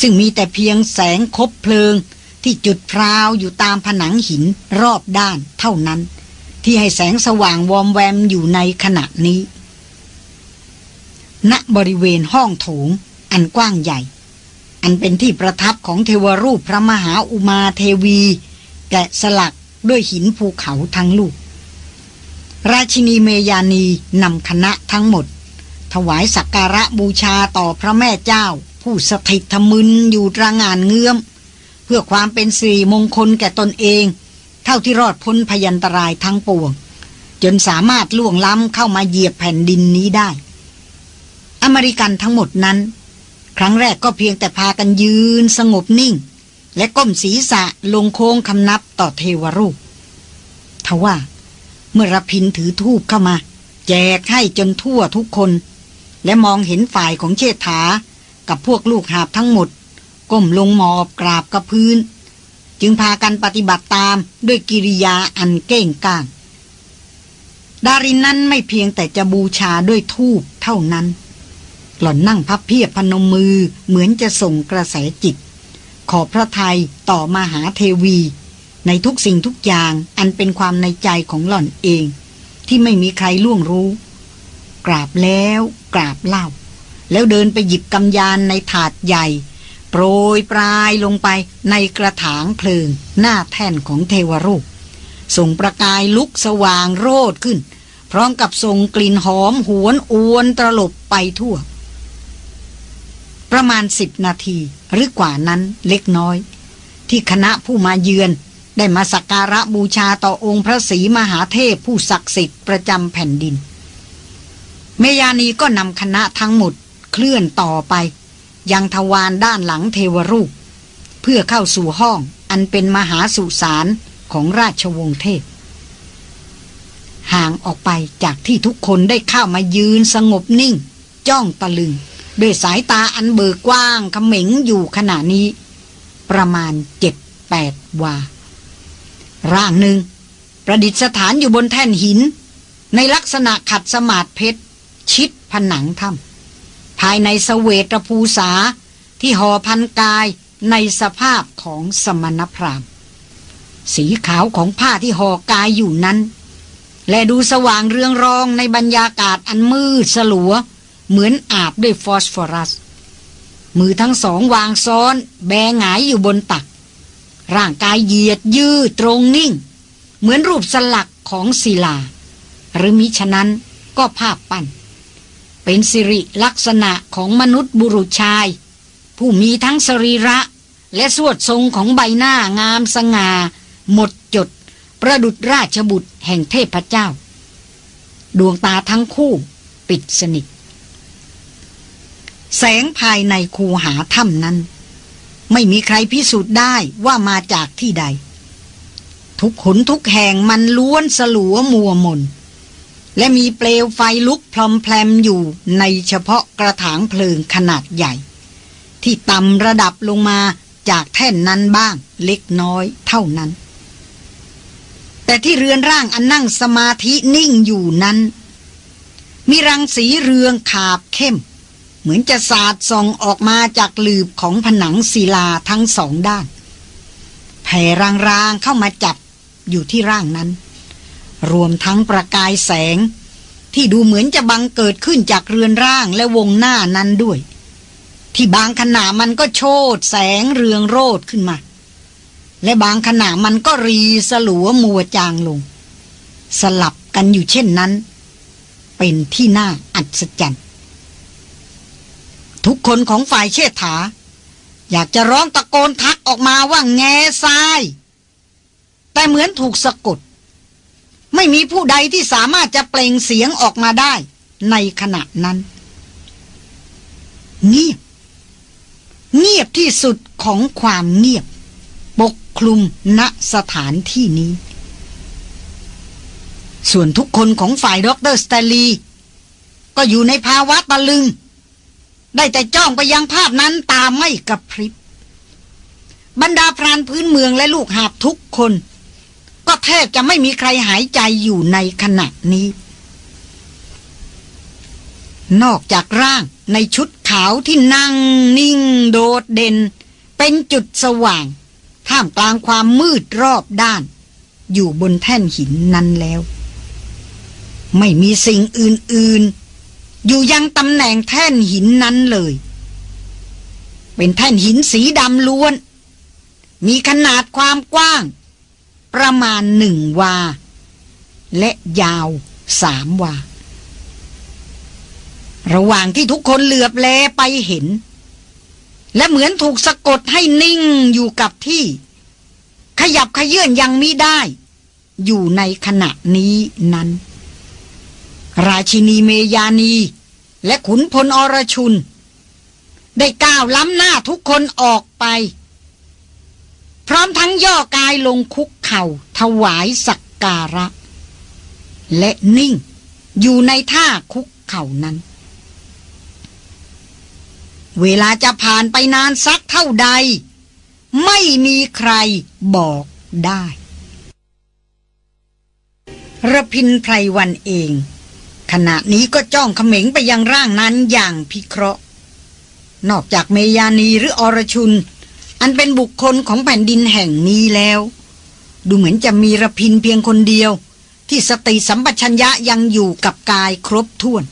ซึ่งมีแต่เพียงแสงคบเพลิงที่จุดพราวอยู่ตามผนังหินรอบด้านเท่านั้น ที่ให้แสงสว่างวอมแวมอยู่ในขณะนี้ ณบริเวณห้องโถง อันกว้างใหญ่ อันเป็นที่ประทับของเทวรูปพระมหาอุมาเทวี แกะสลักด้วยหินภูเขาทั้งลูก ราชินีเมยานีนำคณะทั้งหมด ถวายสักการะบูชาต่อพระแม่เจ้า ผู้สถิตทมึนอยู่ตระงานเงื้อม เพื่อความเป็นสิริมงคลแก่ตนเอง ท่าที่รอดพ้นพยันตรายทั้งปวง จนสามารถล่วงล้ำเข้ามาเหยียบแผ่นดินนี้ได้ อเมริกันทั้งหมดนั้น ครั้งแรกก็เพียงแต่พากันยืนสงบนิ่ง และก้มศีรษะลงโค้งคำนับต่อเทวรูปทว่า เมื่อรพินถือทูบเข้ามา แจกให้จนทั่วทุกคน และมองเห็นฝ่ายของเชษฐา กับพวกลูกหาบทั้งหมด ก้มลงหมอบกราบกับพื้น จึงพากันปฏิบัติตามด้วยกิริยาอันเก้งก้าง ดารินนั้นไม่เพียงแต่จะบูชาด้วยทูบเท่านั้น หล่อนนั่งพับเพียบพนมมือเหมือนจะส่งกระแสจิต ขอพระไทยต่อมาหาเทวี ในทุกสิ่งทุกอย่างอันเป็นความในใจของหล่อนเอง ที่ไม่มีใครล่วงรู้ กราบแล้วกราบเล่า แล้วเดินไปหยิบกำยานในถาดใหญ่ โปรยปลายลงไปในกระถางเพลิง หน้าแท่นของเทวรูป ส่งประกายลุกสว่างโรดขึ้น พร้อมกับส่งกลิ่นหอมหวนอวนตลบไปทั่ว ประมาณสิบนาทีหรือกว่านั้นเล็กน้อย ที่คณะผู้มาเยือนได้มาสักการะบูชาต่อองค์พระศรีมหาเทพผู้ศักดิ์สิทธิ์ประจำแผ่นดิน เมยานีก็นำคณะทั้งหมดเคลื่อนต่อไป ยังทวารด้านหลังเทวรูป เพื่อเข้าสู่ห้องอันเป็นมหาสุสานของราชวงศ์เทพ ห่างออกไปจากที่ทุกคนได้เข้ามายืนสงบนิ่ง จ้องตะลึง ด้วยสายตาอันเบิกกว้างขมิงอยู่ขณะนี้ ประมาณเจ็ดแปดวา ร่างหนึ่ง ประดิษฐานอยู่บนแท่นหิน ในลักษณะขัดสมาดเพชร ชิดผนังถ้ำ ภายในสเวตภูษาที่ห่อพันกายในสภาพของสมณพราหมณ์ สีขาวของผ้าที่ห่อกายอยู่นั้น และดูสว่างเรืองรองในบรรยากาศอันมืดสลัว เหมือนอาบด้วยฟอสฟอรัส มือทั้งสองวางซ้อน แบงหงายอยู่บนตัก ร่างกายเหยียดยืดตรงนิ่ง เหมือนรูปสลักของศิลา หรือมิฉะนั้นก็ภาพปั้น เป็นสิริลักษณะของมนุษย์บุรุษชาย ผู้มีทั้งสรีระ และสวดทรงของใบหน้างามสง่า หมดจด ประดุดราชบุตรแห่งเทพเจ้า ดวงตาทั้งคู่ปิดสนิท แสงภายในคูหาถ้ำนั้น ไม่มีใครพิสูจน์ได้ว่ามาจากที่ใด ทุกขนทุกแห่งมันล้วนสลัวมัวมน และมีเปลวไฟลุกพลอมแพลมอยู่ในเฉพาะกระถางเพลิงขนาดใหญ่ ที่ต่ำระดับลงมาจากแท่นนั้นบ้างเล็กน้อยเท่านั้น แต่ที่เรือนร่างอันนั่งสมาธินิ่งอยู่นั้น มีรังสีเรืองขาบเข้ม เหมือนจะสาดส่องออกมาจากหลืบของผนังศิลาทั้งสองด้านแผ่รางๆเข้ามาจับอยู่ที่ร่างนั้น รวมทั้งประกายแสง ที่ดูเหมือนจะบังเกิดขึ้นจากเรือนร่างและวงหน้านั้นด้วย ที่บางขณะมันก็โชดแสงเรืองโรดขึ้นมา และบางขณะมันก็รีสลัวมัวจางลง สลับกันอยู่เช่นนั้น เป็นที่น่าอัศจรรย์ทุกคนของฝ่ายเชษฐา อยากจะร้องตะโกนทักออกมาว่าแง่ทราย แต่เหมือนถูกสะกด ไม่มีผู้ใดที่สามารถจะเปล่งเสียงออกมาได้ในขณะนั้น เงียบ เงียบที่สุดของความเงียบ ปกคลุมณสถานที่นี้ ส่วนทุกคนของฝ่ายดรสเตลีก็อยู่ในภาวะตะลึง ได้แต่จ้องไปยังภาพนั้นตามไม่กระพริบบรรดาพรานพื้นเมืองและลูกหาบทุกคน ก็แทบจะไม่มีใครหายใจอยู่ในขณะนี้ นอกจากร่างในชุดขาวที่นั่งนิ่งโดดเด่น เป็นจุดสว่าง ท่ามกลางความมืดรอบด้าน อยู่บนแท่นหินนั้นแล้ว ไม่มีสิ่งอื่น ๆ อยู่ยังตำแหน่งแท่นหินนั้นเลย เป็นแท่นหินสีดำล้วน มีขนาดความกว้าง ประมาณหนึ่งวา และยาวสามวา ระหว่างที่ทุกคนเหลือบแลไปเห็น และเหมือนถูกสะกดให้นิ่งอยู่กับที่ ขยับขยื่นยังมิได้ อยู่ในขณะนี้นั้น ราชินีเมยานี และขุนพลอรชุน ได้ก้าวล้ำหน้าทุกคนออกไป พร้อมทั้งย่อกายลงคุกเข่า ถวายสักการะ และนิ่งอยู่ในท่าคุกเข่านั้น เวลาจะผ่านไปนานสักเท่าใด ไม่มีใครบอกได้ระพินไพรวันเอง ขณะนี้ก็จ้องเขม็งไปยังร่างนั้นอย่างพิเคราะห์ นอกจากเมยานีหรืออรชุน อันเป็นบุคคลของแผ่นดินแห่งนี้แล้ว ดูเหมือนจะมีระพินเพียงคนเดียว ที่สติสัมปชัญญะยังอยู่กับกายครบถ้วน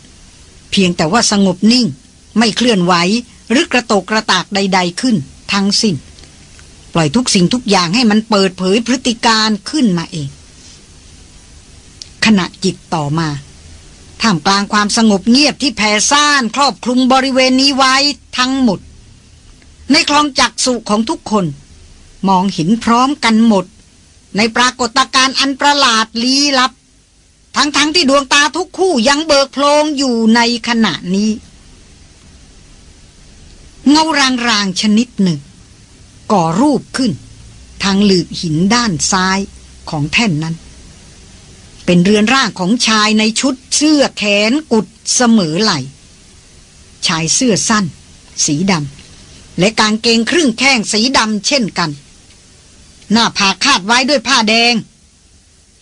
เพียงแต่ว่าสงบนิ่ง ไม่เคลื่อนไหวหรือกระโตกกระตากใด ๆขึ้น ทั้งสิ้น ปล่อยทุกสิ่งทุกอย่างให้มันเปิดเผยพฤติการขึ้นมาเอง ขณะจิตต่อมาท่ามกลางความสงบเงียบที่แผ่ซ่านครอบคลุมบริเวณนี้ไว้ทั้งหมด ในคลองจักสุของทุกคน มองเห็นพร้อมกันหมด ในปรากฏการณ์อันประหลาดลี้ลับ ทั้งๆทที่ดวงตาทุกคู่ยังเบิกโพลงอยู่ในขณะนี้ เงารางๆชนิดหนึ่ง ก่อรูปขึ้น ทางหลืบหินด้านซ้ายของแท่นนั้น เป็นเรือนร่างของชายในชุดเสื้อแขนกุดเสมอไหลชายเสื้อสั้น สีดำ และกางเกงครึ่งแข้งสีดำเช่นกัน หน้าผากคาดไว้ด้วยผ้าแดง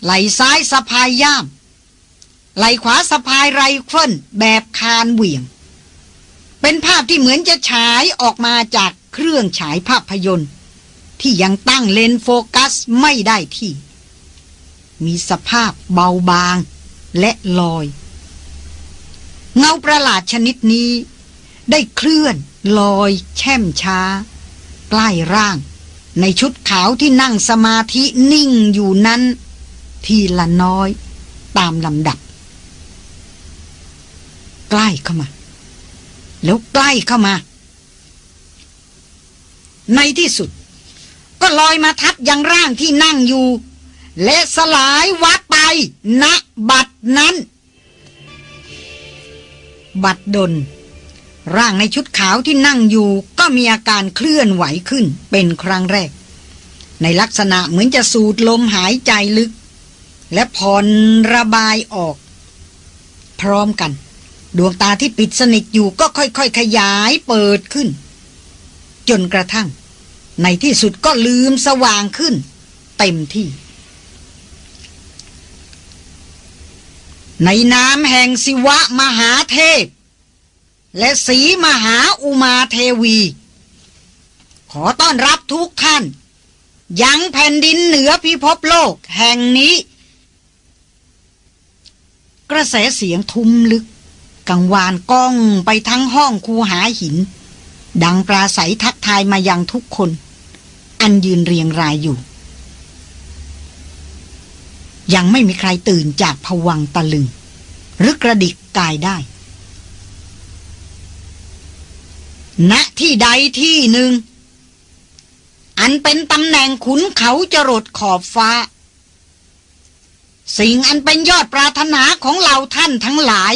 ไหล่ซ้ายสะพายย่าม ไหล่ขวาสะพายไรเฟิลแบบคานเหวี่ยง เป็นภาพที่เหมือนจะฉายออกมาจากเครื่องฉายภาพยนตร์ ที่ยังตั้งเลนส์โฟกัสไม่ได้ที่ มีสภาพเบาบางและลอย เงาประหลาดชนิดนี้ได้เคลื่อน ลอยแช่มช้า ใกล้ร่าง ในชุดขาวที่นั่งสมาธินิ่งอยู่นั้น ทีละน้อยตามลำดับ ใกล้เข้ามา แล้วใกล้เข้ามา ในที่สุด ก็ลอยมาทับยังร่างที่นั่งอยู่ และสลายวับไปณบัดนั้น บัดดล ร่างในชุดขาวที่นั่งอยู่ก็มีอาการเคลื่อนไหวขึ้นเป็นครั้งแรก ในลักษณะเหมือนจะสูดลมหายใจลึก และผ่อนระบายออก พร้อมกัน ดวงตาที่ปิดสนิทอยู่ก็ค่อยๆ ขยายเปิดขึ้น จนกระทั่ง ในที่สุดก็ลืมสว่างขึ้น เต็มที่ในนามแห่งศิวะมหาเทพ และสีมหาอุมาเทวี ขอต้อนรับทุกท่าน ยังแผ่นดินเหนือพิภพโลกแห่งนี้ กระแสเสียงทุ้มลึก กังวานก้องไปทั้งห้องคูหาหิน ดังปราศัยทักทายมายังทุกคน อันยืนเรียงรายอยู่ ยังไม่มีใครตื่นจากผวังตะลึง หรือกระดิกกายได้ ณที่ใดที่หนึ่ง อันเป็นตำแหน่งขุนเขาจรดขอบฟ้า สิ่งอันเป็นยอดปรารถนาของเหล่าท่านทั้งหลาย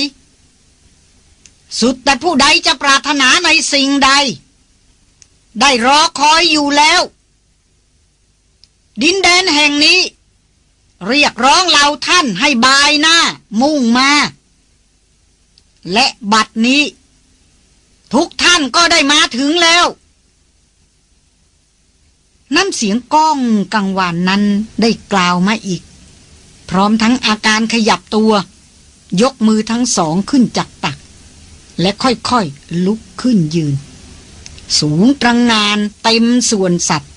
สุดแต่ผู้ใดจะปรารถนาในสิ่งใด ได้รอคอยอยู่แล้ว ดินแดนแห่งนี้ เรียกร้องเหล่าท่านให้บายหน้า มุ่งมา และบัดนี้ ทุกท่านก็ได้มาถึงแล้ว น้ำเสียงก้องกังวานนั้นได้กล่าวมาอีก พร้อมทั้งอาการขยับตัว ยกมือทั้งสองขึ้นจากตัก และค่อยๆลุกขึ้นยืน สูงตระงงานเต็มส่วนสัตว์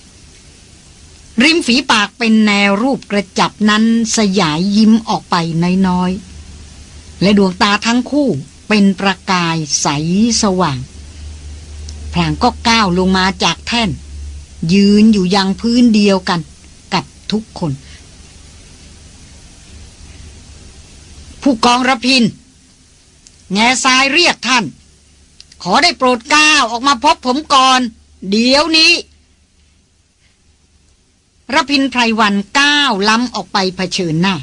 ริมฝีปากเป็นแนวรูปกระจับนั้นสยายยิ้มออกไปน้อยๆและดวงตาทั้งคู่ เป็นประกายใสสว่าง พลางก็ก้าวลงมาจากแท่น ยืนอยู่ยังพื้นเดียวกันกับทุกคน ผู้กองระพิน แง่ทรายเรียกท่าน ขอได้โปรดก้าวออกมาพบผมก่อน เดี๋ยวนี้ระพินไพรวันก้าวล้ำออกไปเผชิญหน้า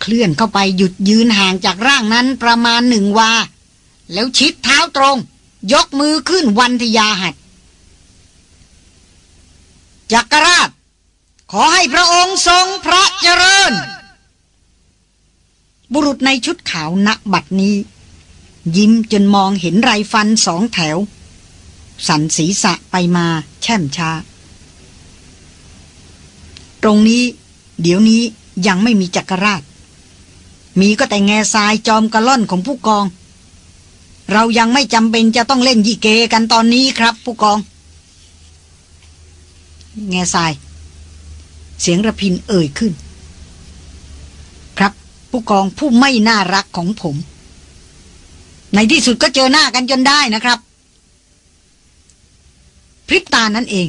เคลื่อนเข้าไปหยุดยืนห่างจากร่างนั้นประมาณหนึ่งวา แล้วชิดเท้าตรง ยกมือขึ้นวันทยาหัดจักรราช ขอให้พระองค์ทรงพระเจริญ บุรุษในชุดขาวณบัดนี้ ยิ้มจนมองเห็นไรฟันสองแถว สันศีษะไปมาแช่มช้า ตรงนี้ เดี๋ยวนี้ยังไม่มีจักรราช มีก็แต่แง่ทรายจอมกระล่อนของผู้กอง เรายังไม่จำเป็นจะต้องเล่นยี่เกกันตอนนี้ครับ ผู้กอง แง่ทราย เสียงระพินเอ่ยขึ้น ครับ ผู้กองผู้ไม่น่ารักของผม ในที่สุดก็เจอหน้ากันจนได้นะครับพริบตานั่นเอง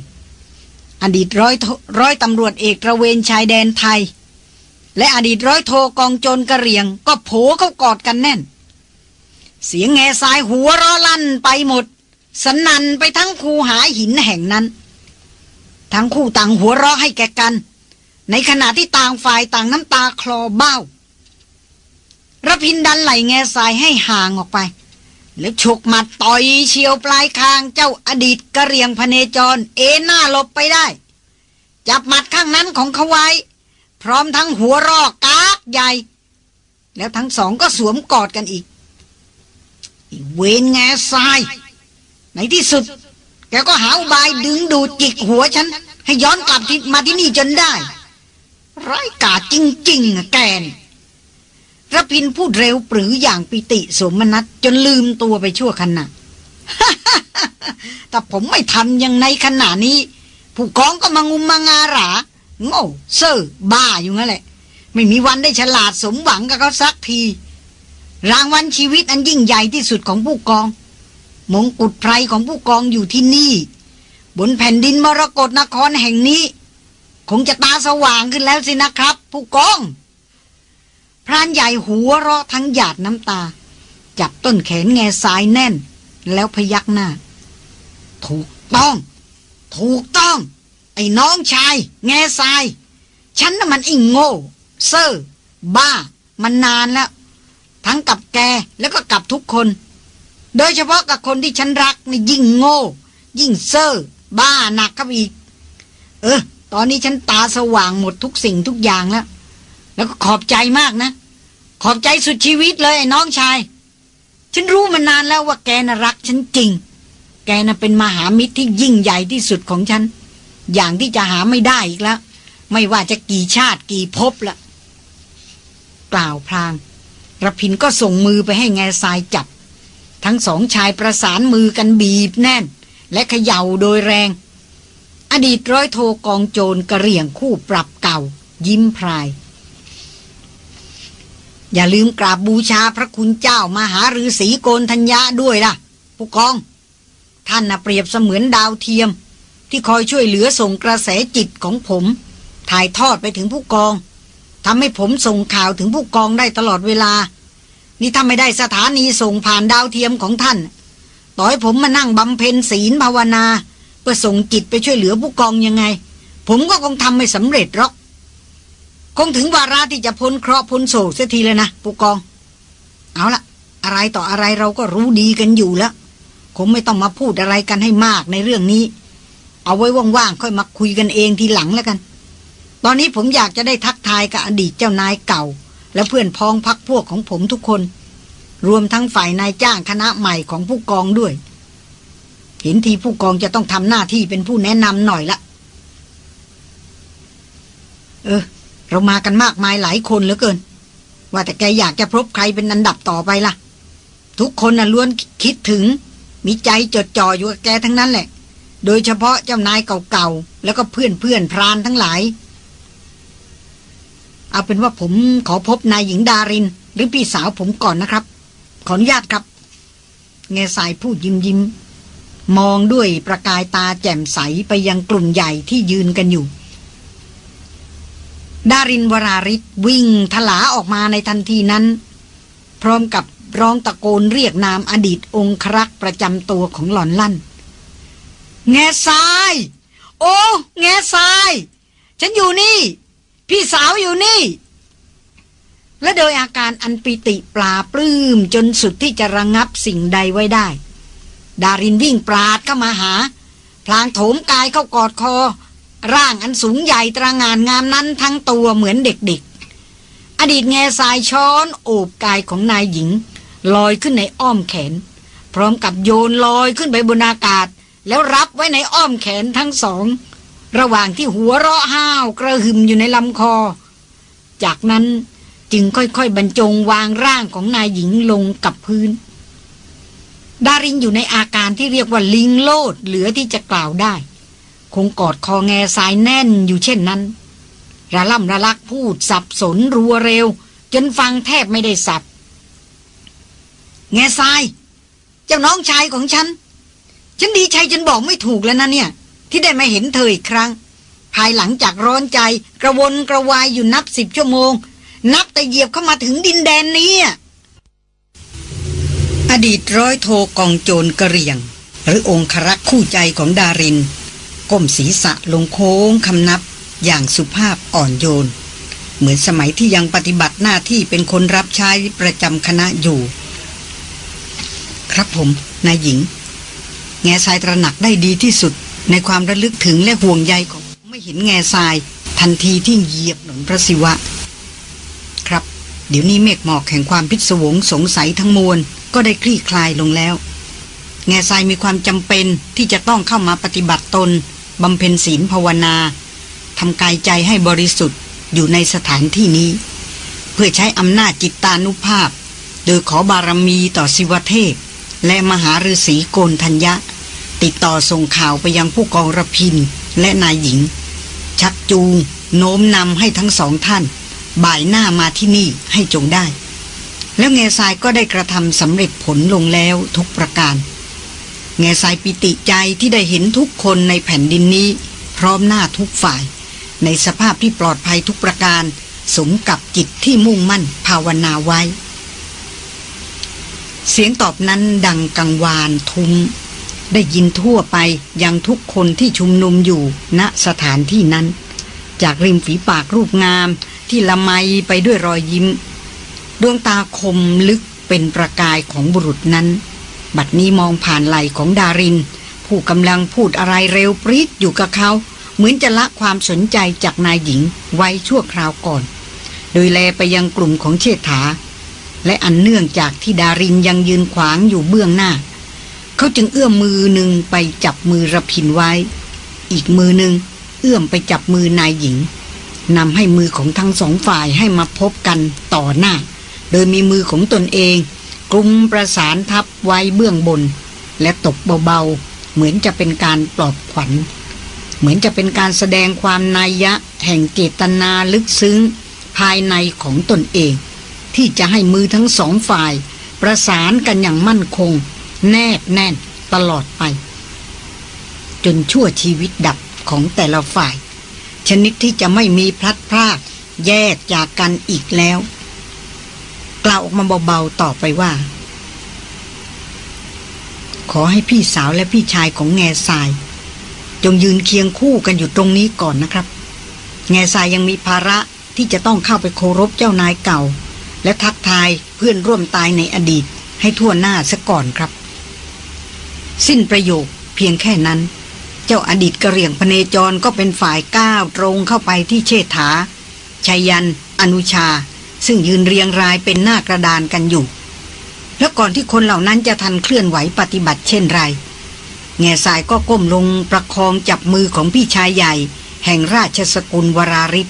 อดีตร้อยร้อยตำรวจเอกระเวนชายแดนไทย และอดีตร้อยโทกองโจรกระเรียง ก็โผเข้ากอดกันแน่น เสียงแง่สายหัวร้อลั่นไปหมด สนันไปทั้งคูหาหินแห่งนั้น ทั้งคู่ต่างหัวเราะให้แก่กัน ในขณะที่ต่างฝ่ายต่างน้ำตาคลอเบ้าระพินดันไหลแง่สายให้ห่างออกไป แล้วฉกมาต่อยเฉียวปลายคางเจ้าอดีตกระเรียงพเนจร เอหน้าหลบไปได้ จับหมัดข้างนั้นของเขาไว้ ร้อมทั้งหัวรอกกากใหญ่ แล้วทั้งสองก็สวมกอดกันอีกเวนแง่ทราย ในที่สุด แกก็หาอุบายดึงดูดจิกหัวฉัน ให้ย้อนกลับมาที่นี่จนได้ ร้ายกาจจริงๆอะแกนระพินพูดเร็วปรืออย่างปิติสมนัตจนลืมตัวไปชั่วขณะแต่ผมไม่ทันยังในขณะนี้ ผู้กองก็มางุมมางาหรา โง่เซ่อบ้าอยู่งั้นแหละ ไม่มีวันได้ฉลาดสมหวังกับเขาสักที รางวัลชีวิตอันยิ่งใหญ่ที่สุดของผู้กอง มงกุฎไพรของผู้กองอยู่ที่นี่ บนแผ่นดินมรกรนครแห่งนี้ คงจะตาสว่างขึ้นแล้วสินะครับ ผู้กอง พรานใหญ่หัวเราะทั้งหยาดน้ำตา จับต้นแขนแง่สายแน่น แล้วพยักหน้า ถูกต้อง ถูกต้อง ไอ้น้องชาย แง่สาย ฉันน่ะมันอิงโง่ เซอร์บ้า มันนานแล้ว ทั้งกับแกแล้วก็กับทุกคน โดยเฉพาะกับคนที่ฉันรักนี่ยิ่งโง่ ยิ่งเซอร์บ้าหนักครับอีก เออ ตอนนี้ฉันตาสว่างหมดทุกสิ่งทุกอย่างแล้ว แล้วก็ขอบใจมากนะ ขอบใจสุดชีวิตเลยไอ้น้องชาย ฉันรู้มานานแล้วว่าแกน่ะรักฉันจริง แกน่ะเป็นมหามิตรที่ยิ่งใหญ่ที่สุดของฉัน อย่างที่จะหาไม่ได้อีกแล้ว ไม่ว่าจะกี่ชาติกี่ภพละกล่าวพลางระพินก็ส่งมือไปให้แง่ทรายจับ ทั้งสองชายประสานมือกันบีบแน่น และเขย่าโดยแรง อดีตร้อยโทกองโจรกระเรี่ยงคู่ปรับเก่า ยิ้มพราย อย่าลืมกราบบูชาพระคุณเจ้ามาหาฤาษีโกนธัญญาด้วยล่ะ ผู้กอง ท่านน่ะเปรียบเสมือนดาวเทียม ที่คอยช่วยเหลือส่งกระแสจิตของผม ถ่ายทอดไปถึงผู้กองทำให้ผมส่งข่าวถึงผู้กองได้ตลอดเวลา นี่ถ้าไม่ได้สถานีส่งผ่านดาวเทียมของท่าน ต่อให้ผมมานั่งบำเพ็ญศีลภาวนาเพื่อส่งจิตไปช่วยเหลือผู้กองยังไง ผมก็คงทำไม่สำเร็จหรอก คงถึงวาระที่จะพ้นเคราะห์พ้นโศกเสียทีเลยนะผู้กอง เอาละอะไรต่ออะไรเราก็รู้ดีกันอยู่แล้ว คงไม่ต้องมาพูดอะไรกันให้มากในเรื่องนี้ เอาไว้ว่างๆค่อยมาคุยกันเองทีหลังแล้วกัน ตอนนี้ผมอยากจะได้ทักทายกับอดีตเจ้านายเก่า และเพื่อนพ้องพักพวกของผมทุกคน รวมทั้งฝ่ายนายจ้างคณะใหม่ของผู้กองด้วย เห็นทีผู้กองจะต้องทำหน้าที่เป็นผู้แนะนำหน่อยละเออ เรามากันมากมายหลายคนเหลือเกิน ว่าแต่แกอยากจะพบใครเป็นอันดับต่อไปล่ะ ทุกคนน่ะล้วนคิดถึง มีใจจดจ่ออยู่กับแกทั้งนั้นแหละ โดยเฉพาะเจ้านายเก่าๆ แล้วก็เพื่อนเพื่อนพรานทั้งหลาย เอาเป็นว่าผมขอพบนายหญิงดาริน หรือพี่สาวผมก่อนนะครับ ขออนุญาตครับ เงสายพูดยิ้มยิ้ม มองด้วยประกายตาแจ่มใสไปยังกลุ่มใหญ่ที่ยืนกันอยู่ ดารินวราริศวิ่งทลาออกมาในทันทีนั้น พร้อมกับร้องตะโกนเรียกนามอดีตองครักษ์ประจำตัวของหล่อนลั่น แง่ทราย โอ้แง่ทราย ฉันอยู่นี่ พี่สาวอยู่นี่ และโดยอาการอันปิติปลาปลื้มจนสุดที่จะระงงับสิ่งใดไว้ได้ ดารินวิ่งปราดเข้ามาหา พลางโถมกายเข้ากอดคอ ร่างอันสูงใหญ่ตระงานงามนั้นทั้งตัวเหมือนเด็กๆ อดีตแง่ทรายช้อนโอบกายของนายหญิง ลอยขึ้นในอ้อมแขน พร้อมกับโยนลอยขึ้นไปบนอากาศ แล้วรับไว้ในอ้อมแขนทั้งสอง ระหว่างที่หัวเราะห้าวกระหึมอยู่ในลำคอ จากนั้นจึงค่อยๆบรรจงวางร่างของนายหญิงลงกับพื้น ดารินอยู่ในอาการที่เรียกว่าลิงโลดเหลือที่จะกล่าวได้ คงกอดคอแงสายแน่นอยู่เช่นนั้น ระล่ำระลักพูดสับสนรัวเร็ว จนฟังแทบไม่ได้สับ แงสาย เจ้าน้องชายของฉัน ฉันดีใจจนบอกไม่ถูกแล้วนะเนี่ย ที่ได้มาเห็นเธออีกครั้ง ภายหลังจากร้อนใจ กระวนกระวายอยู่นับสิบชั่วโมง นับแต่เหยียบเข้ามาถึงดินแดนนี้ อดีตร้อยโทกองโจรกระเรียง หรือองครักษ์คู่ใจของดาริน ก้มศีรษะลงโค้งคำนับอย่างสุภาพอ่อนโยน เหมือนสมัยที่ยังปฏิบัติหน้าที่เป็นคนรับใช้ประจำคณะอยู่ ครับผมนายหญิง แง่ทรายตระหนักได้ดีที่สุด ในความระลึกถึงและห่วงใยของไม่เห็นแง่ทราย ทันทีที่เหยียบหนนพระศิวะ ครับ เดี๋ยวนี้เมฆหมอกแห่งความพิศวงสงสัยทั้งมวลก็ได้คลี่คลายลงแล้ว แง่ทรายมีความจำเป็นที่จะต้องเข้ามาปฏิบัติตนบำเพ็ญศีลภาวนาทำกายใจให้บริสุทธิ์อยู่ในสถานที่นี้ เพื่อใช้อำนาจจิตตานุภาพ โดยขอบารมีต่อสิวเทพ และมหาฤาษีโกนธัญญะ ติดต่อส่งข่าวไปยังผู้กองระพินและนายหญิง ชักจูง โน้มนำให้ทั้งสองท่าน บ่ายหน้ามาที่นี่ให้จงได้ แล้วเงซายก็ได้กระทำสำเร็จผลลงแล้วทุกประการ เงซายปิติใจที่ได้เห็นทุกคนในแผ่นดินนี้ พร้อมหน้าทุกฝ่าย ในสภาพที่ปลอดภัยทุกประการ สมกับจิตที่มุ่งมั่นภาวนาไว้ เสียงตอบนั้นดังกังวานทุ้ม ได้ยินทั่วไปยังทุกคนที่ชุมนุมอยู่ณสถานที่นั้น จากริมฝีปากรูปงามที่ละไมไปด้วยรอยยิ้ม ดวงตาคมลึกเป็นประกายของบุรุษนั้น บัดนี้มองผ่านไหลของดาริน ผู้กำลังพูดอะไรเร็วปรี๊ดอยู่กับเขา เหมือนจะละความสนใจจากนายหญิงไว้ชั่วคราวก่อน โดยแลไปยังกลุ่มของเชษฐา และอันเนื่องจากที่ดารินยังยืนขวางอยู่เบื้องหน้า เขาจึงเอื้อมมือหนึ่งไปจับมือระพินไว้ อีกมือหนึ่งเอื้อมไปจับมือนายหญิงนำให้มือของทั้งสองฝ่ายให้มาพบกันต่อหน้า โดยมีมือของตนเอง กลุ่มประสานทับไว้เบื้องบน และตบเบาๆ เหมือนจะเป็นการปลอบขวัญ เหมือนจะเป็นการแสดงความนัยยะ แห่งเจตนาลึกซึ้ง ภายในของตนเอง ที่จะให้มือทั้งสองฝ่าย ประสานกันอย่างมั่นคง แนบแน่นตลอดไป จนชั่วชีวิตดับของแต่ละฝ่าย ชนิดที่จะไม่มีพลัดพรากแยกจากกันอีกแล้ว กล่าวออกมาเบาๆต่อไปว่า ขอให้พี่สาวและพี่ชายของแง่ทราย จงยืนเคียงคู่กันอยู่ตรงนี้ก่อนนะครับ แง่ทรายยังมีภาระที่จะต้องเข้าไปเคารพเจ้านายเก่า และทักทายเพื่อนร่วมตายในอดีตให้ทั่วหน้าซะก่อนครับ สิ้นประโยคเพียงแค่นั้น เจ้าอดีตกระเหรี่ยงพเนจรก็เป็นฝ่ายก้าวตรงเข้าไปที่เชษฐาชายัน อนุชา ซึ่งยืนเรียงรายเป็นหน้ากระดานกันอยู่ แล้วก่อนที่คนเหล่านั้นจะทันเคลื่อนไหวปฏิบัติเช่นไรแง่สายก็ก้มลงประคองจับมือของพี่ชายใหญ่ แห่งราชสกุลวราริศ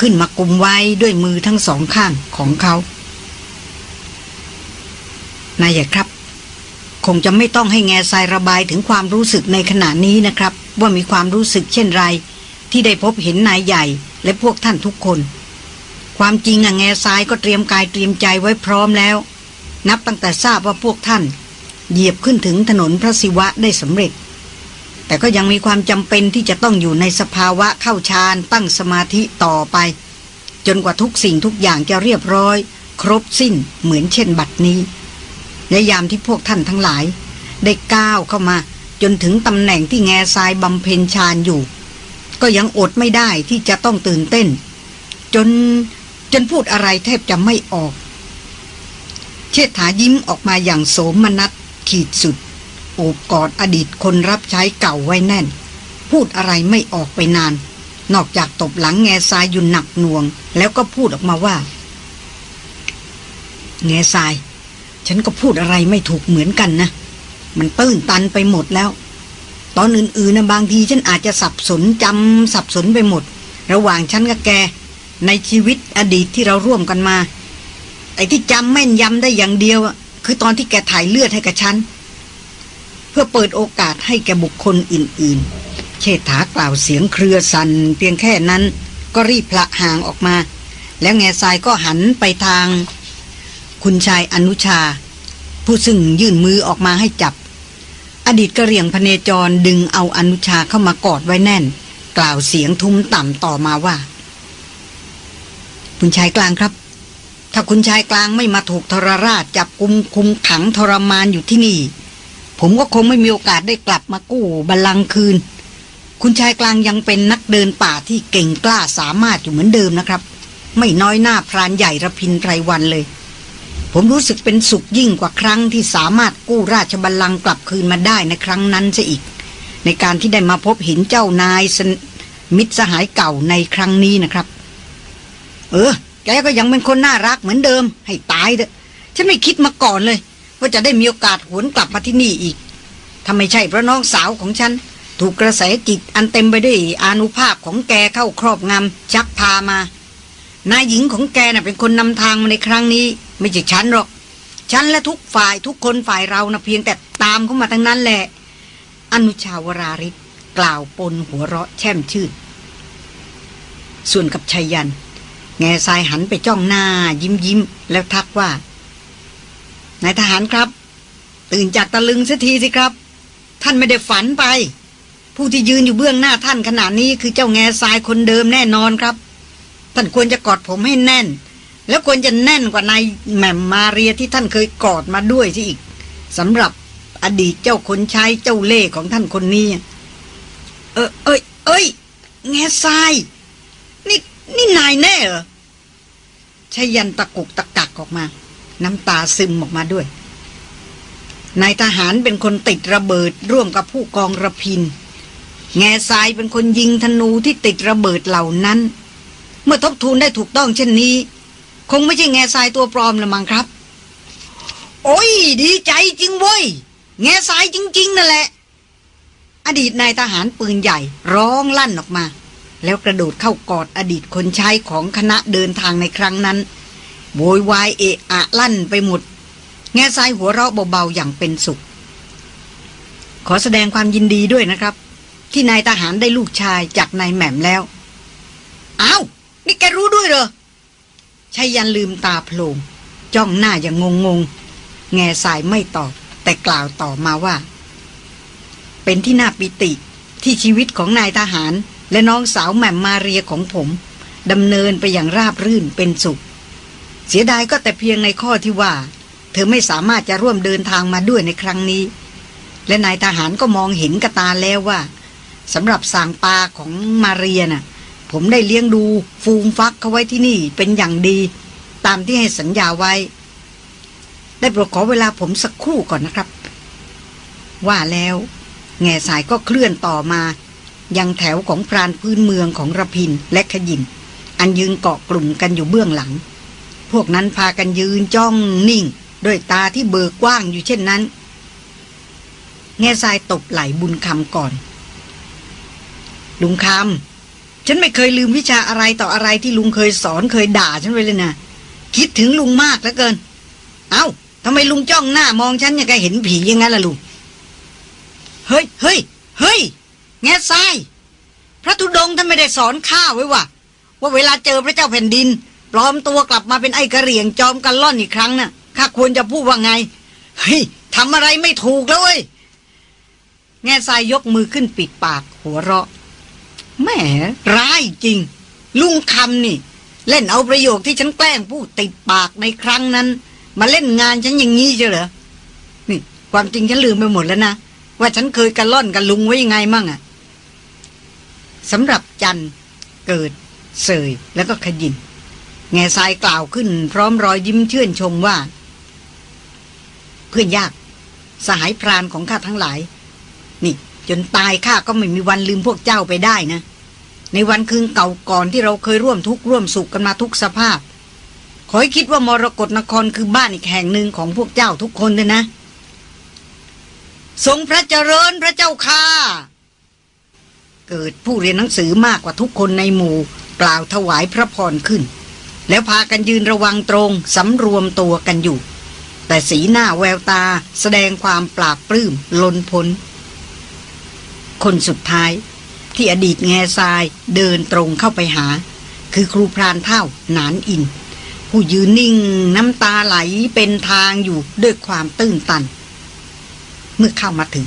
ขึ้นมากุมไว้ด้วยมือทั้งสองข้างของเขา นายใหญ่ครับ คงจะไม่ต้องให้แง่ทรายระบายถึงความรู้สึกในขณะนี้นะครับ ว่ามีความรู้สึกเช่นไร ที่ได้พบเห็นนายใหญ่และพวกท่านทุกคน ความจริงอะแง่ทรายก็เตรียมกายเตรียมใจไว้พร้อมแล้ว นับตั้งแต่ทราบว่าพวกท่าน เหยียบขึ้นถึงถนนพระศิวะได้สำเร็จ แต่ก็ยังมีความจำเป็นที่จะต้องอยู่ในสภาวะเข้าฌานตั้งสมาธิต่อไป จนกว่าทุกสิ่งทุกอย่างจะเรียบร้อย ครบสิ้นเหมือนเช่นบัดนี้ และยามที่พวกท่านทั้งหลาย ได้ก้าวเข้ามา จนถึงตำแหน่งที่แง่ทรายบำเพ็ญฌานอยู่ ก็ยังอดไม่ได้ที่จะต้องตื่นเต้น จนจนพูดอะไรแทบจะไม่ออก เชษฐายิ้มออกมาอย่างโสมนัสขีดสุด โอบกอดอดีตคนรับใช้เก่าไว้แน่น พูดอะไรไม่ออกไปนาน นอกจากตบหลังแง่ทรายอยู่หนักหน่วง แล้วก็พูดออกมาว่า แง่ทราย ฉันก็พูดอะไรไม่ถูกเหมือนกันนะ มันตื้นตันไปหมดแล้ว ตอนอื่นๆนะบางทีฉันอาจจะสับสนจำสับสนไปหมด ระหว่างฉันกับแก ในชีวิตอดีตที่เราร่วมกันมา ไอ้ที่จำแม่นยำได้อย่างเดียวคือตอนที่แกถ่ายเลือดให้กับฉัน เพื่อเปิดโอกาสให้แกบุคคลอื่นๆ เชษฐากล่าวเสียงเครือสันเพียงแค่นั้น ก็รีบพละห่างออกมา แล้วแง่ทรายก็หันไปทาง คุณชายอนุชา ผู้ซึ่งยื่นมือออกมาให้จับ อดีตกระเหรี่ยงพเนจรดึงเอาอนุชาเข้ามากอดไว้แน่น กล่าวเสียงทุ้มต่ำต่อมาว่า คุณชายกลางครับ ถ้าคุณชายกลางไม่มาถูกทรราชจับกุมคุมขังทรมานอยู่ที่นี่ ผมก็คงไม่มีโอกาสได้กลับมากู้บัลลังก์คืน คุณชายกลางยังเป็นนักเดินป่าที่เก่งกล้าสามารถอยู่เหมือนเดิมนะครับ ไม่น้อยหน้าพรานใหญ่ระพินไพรวันเลย ผมรู้สึกเป็นสุขยิ่งกว่าครั้งที่สามารถกู้ราชบัลลังก์กลับคืนมาได้ในครั้งนั้นซะอีก ในการที่ได้มาพบเห็นเจ้านายสนมิตรสหายเก่าในครั้งนี้นะครับ เออ แกก็ยังเป็นคนน่ารักเหมือนเดิม ให้ตายเถอะ ฉันไม่คิดมาก่อนเลย ว่าจะได้มีโอกาสหวนกลับมาที่นี่อีกถ้าไม่ใช่เพราะน้องสาวของฉัน ถูกกระแสจิตอันเต็มไปด้วยอานุภาพของแกเข้าครอบงำชักพามา นายหญิงของแกน่ะเป็นคนนำทางมาในครั้งนี้ ไม่ใช่ฉันหรอก ฉันและทุกฝ่ายทุกคนฝ่ายเรานะเพียงแต่ตามเข้ามาทั้งนั้นแหละ อนุชาวราริศกล่าวปนหัวเราะแช่มชื่น ส่วนกับชัยยัน แง่ทรายหันไปจ้องหน้า ยิ้มยิ้มแล้วทักว่านายทหารครับ ตื่นจากตะลึงสักทีสิครับ ท่านไม่ได้ฝันไป ผู้ที่ยืนอยู่เบื้องหน้าท่านขณะนี้คือเจ้าแง่ทรายคนเดิมแน่นอนครับ ท่านควรจะกอดผมให้แน่น แล้วควรจะแน่นกว่านายแหม่มมาเรียที่ท่านเคยกอดมาด้วยสิอีกสำหรับอดีตเจ้าคนใช้เจ้าเล่ห์ของท่านคนนี้ เออเอ้ย เอ้ย แง่ทราย นี่นี่นายแน่เหรอชายันตะกุกตะกักออกมา น้ำตาซึมออกมาด้วย นายทหารเป็นคนติดระเบิดร่วมกับผู้กองระพิน แง่ทรายเป็นคนยิงธนูที่ติดระเบิดเหล่านั้น เมื่อทบทวนได้ถูกต้องเช่นนี้ คงไม่ใช่แง่ทรายตัวปลอมละมั้งครับ โอ้ย ดีใจจริงเว้ย แง่ทรายจริง ๆ นั่นแหละ อดีตนายทหารปืนใหญ่ร้องลั่นออกมา แล้วกระโดดเข้ากอดอดีตคนใช้ของคณะเดินทางในครั้งนั้นโวยวายเอะอะลั่นไปหมด แง่ทรายหัวเราะเบาๆอย่างเป็นสุข ขอแสดงความยินดีด้วยนะครับ ที่นายทหารได้ลูกชายจากนายแหม่มแล้วอ้าวนี่แกรู้ด้วยเหรอ ชายันลืมตาโพลงจ้องหน้าอย่างงงๆแง่สายไม่ตอบ แต่กล่าวต่อมาว่า เป็นที่น่าปิติที่ชีวิตของนายทหาร และน้องสาวแหม่มมาเรียของผมดำเนินไปอย่างราบรื่นเป็นสุข เสียดายก็แต่เพียงในข้อที่ว่า เธอไม่สามารถจะร่วมเดินทางมาด้วยในครั้งนี้ และนายทหารก็มองเห็นกระตาแล้วว่าสำหรับสางปาของมาเรียน่ะ ผมได้เลี้ยงดูฟูมฟักเขาไว้ที่นี่เป็นอย่างดี ตามที่ให้สัญญาไว้ ได้โปรดขอเวลาผมสักครู่ก่อนนะครับ ว่าแล้ว แง่สายก็เคลื่อนต่อมา ยังแถวของพรานพื้นเมืองของระพินและขยิน อันยืนเกาะกลุ่มกันอยู่เบื้องหลัง พวกนั้นพากันยืนจ้องนิ่ง ด้วยตาที่เบิกกว้างอยู่เช่นนั้น แง่ทรายตบไหลบุญคำก่อนลุงคำ ฉันไม่เคยลืมวิชาอะไรต่ออะไรที่ลุงเคยสอนเคยด่าฉันไว้เลยนะคิดถึงลุงมากเหลือเกิน เอา้าทำไมลุงจ้องหน้ามองฉันอย่างกับเห็นผีอย่างนั้นล่ะลุงเฮ้ยเฮ้ยเฮ้ยแง่ทรายพระธุดงค์ท่านไม่ได้สอนข้าไว้ว่าว่าเวลาเจอพระเจ้าแผ่นดินปลอมตัวกลับมาเป็นไอ้กระเหรี่ยงจอมกันล่อนอีกครั้งนะ่ะข้าควรจะพูดว่าไงเฮ้ยทำอะไรไม่ถูกเลยแง่ทรายยกมือขึ้นปิดปากหัวเราะ แหมร้ายจริง ลุงคำนี่ เล่นเอาประโยคที่ฉันแกล้งพูดติดปากในครั้งนั้น มาเล่นงานฉันอย่างนี้เชียวเหรอนี่ ความจริงฉันลืมไปหมดแล้วนะว่าฉันเคยกันล่อนกับลุงไว้ยังไงมั่งอะสำหรับจันเกิดเสยแล้วก็ขยินแง่ทรายกล่าวขึ้น พร้อมรอยยิ้มเชื่นชมว่า เพื่อนยาก สหายพรานของข้าทั้งหลาย นี่ จนตายข้าก็ไม่มีวันลืมพวกเจ้าไปได้นะ ในวันคืนเก่าก่อนที่เราเคยร่วมทุกข์ร่วมสุขกันมาทุกสภาพ ขอให้คิดว่ามรกรนครคือบ้านอีกแห่งหนึ่งของพวกเจ้าทุกคนเลยนะ ทรงพระเจริญพระเจ้าค่ะเกิดผู้เรียนหนังสือมากกว่าทุกคนในหมู่ กล่าวถวายพระพรขึ้น แล้วพากันยืนระวังตรงสำรวมตัวกันอยู่ แต่สีหน้าแววตาแสดงความปราบปลื้มล้นพ้น คนสุดท้าย ที่อดีตแง่ทรายเดินตรงเข้าไปหา คือครูพรานเท่าหนานอิน ผู้ยืนนิ่งน้ำตาไหลเป็นทางอยู่ด้วยความตื้นตัน เมื่อเข้ามาถึง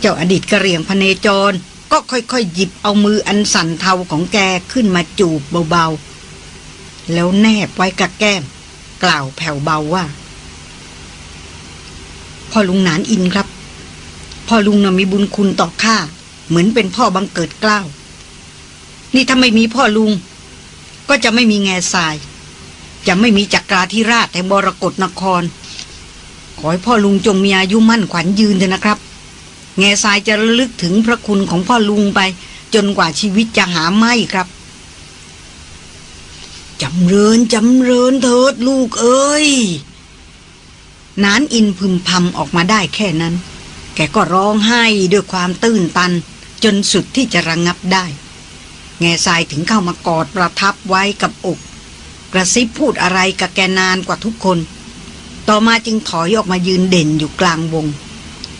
เจ้าอดีตกระเรียงพเนจร ก็ค่อยๆหยิบเอามืออันสั่นเทาของแกขึ้นมาจูบเบาๆ แล้วแนบไว้กับแก้ม กล่าวแผ่วเบาว่าพ่อลุงหนานอินครับพ่อลุงน่ะมีบุญคุณต่อข้า เหมือนเป็นพ่อบังเกิดกล้าว นี่ถ้าไม่มีพ่อลุง ก็จะไม่มีแง่ทราย จะไม่มีจักราธิราชแห่งบรกฏนคร ขอให้พ่อลุงจงมีอายุมั่นขวัญยืนเถอะนะครับ แง่ทรายจะระลึกถึงพระคุณของพ่อลุงไป จนกว่าชีวิตจะหาไม่ครับจำเริญจำเริญเถิดลูกเอ้ยนานอินพึมพำออกมาได้แค่นั้น แกก็ร้องไห้ด้วยความตื้นตัน จนสุดที่จะระงงับได้ แง่ทรายถึงเข้ามากอดประทับไว้กับอก กระซิบพูดอะไรกับแกนานกว่าทุกคน ต่อมาจึงถอยออกมายืนเด่นอยู่กลางวง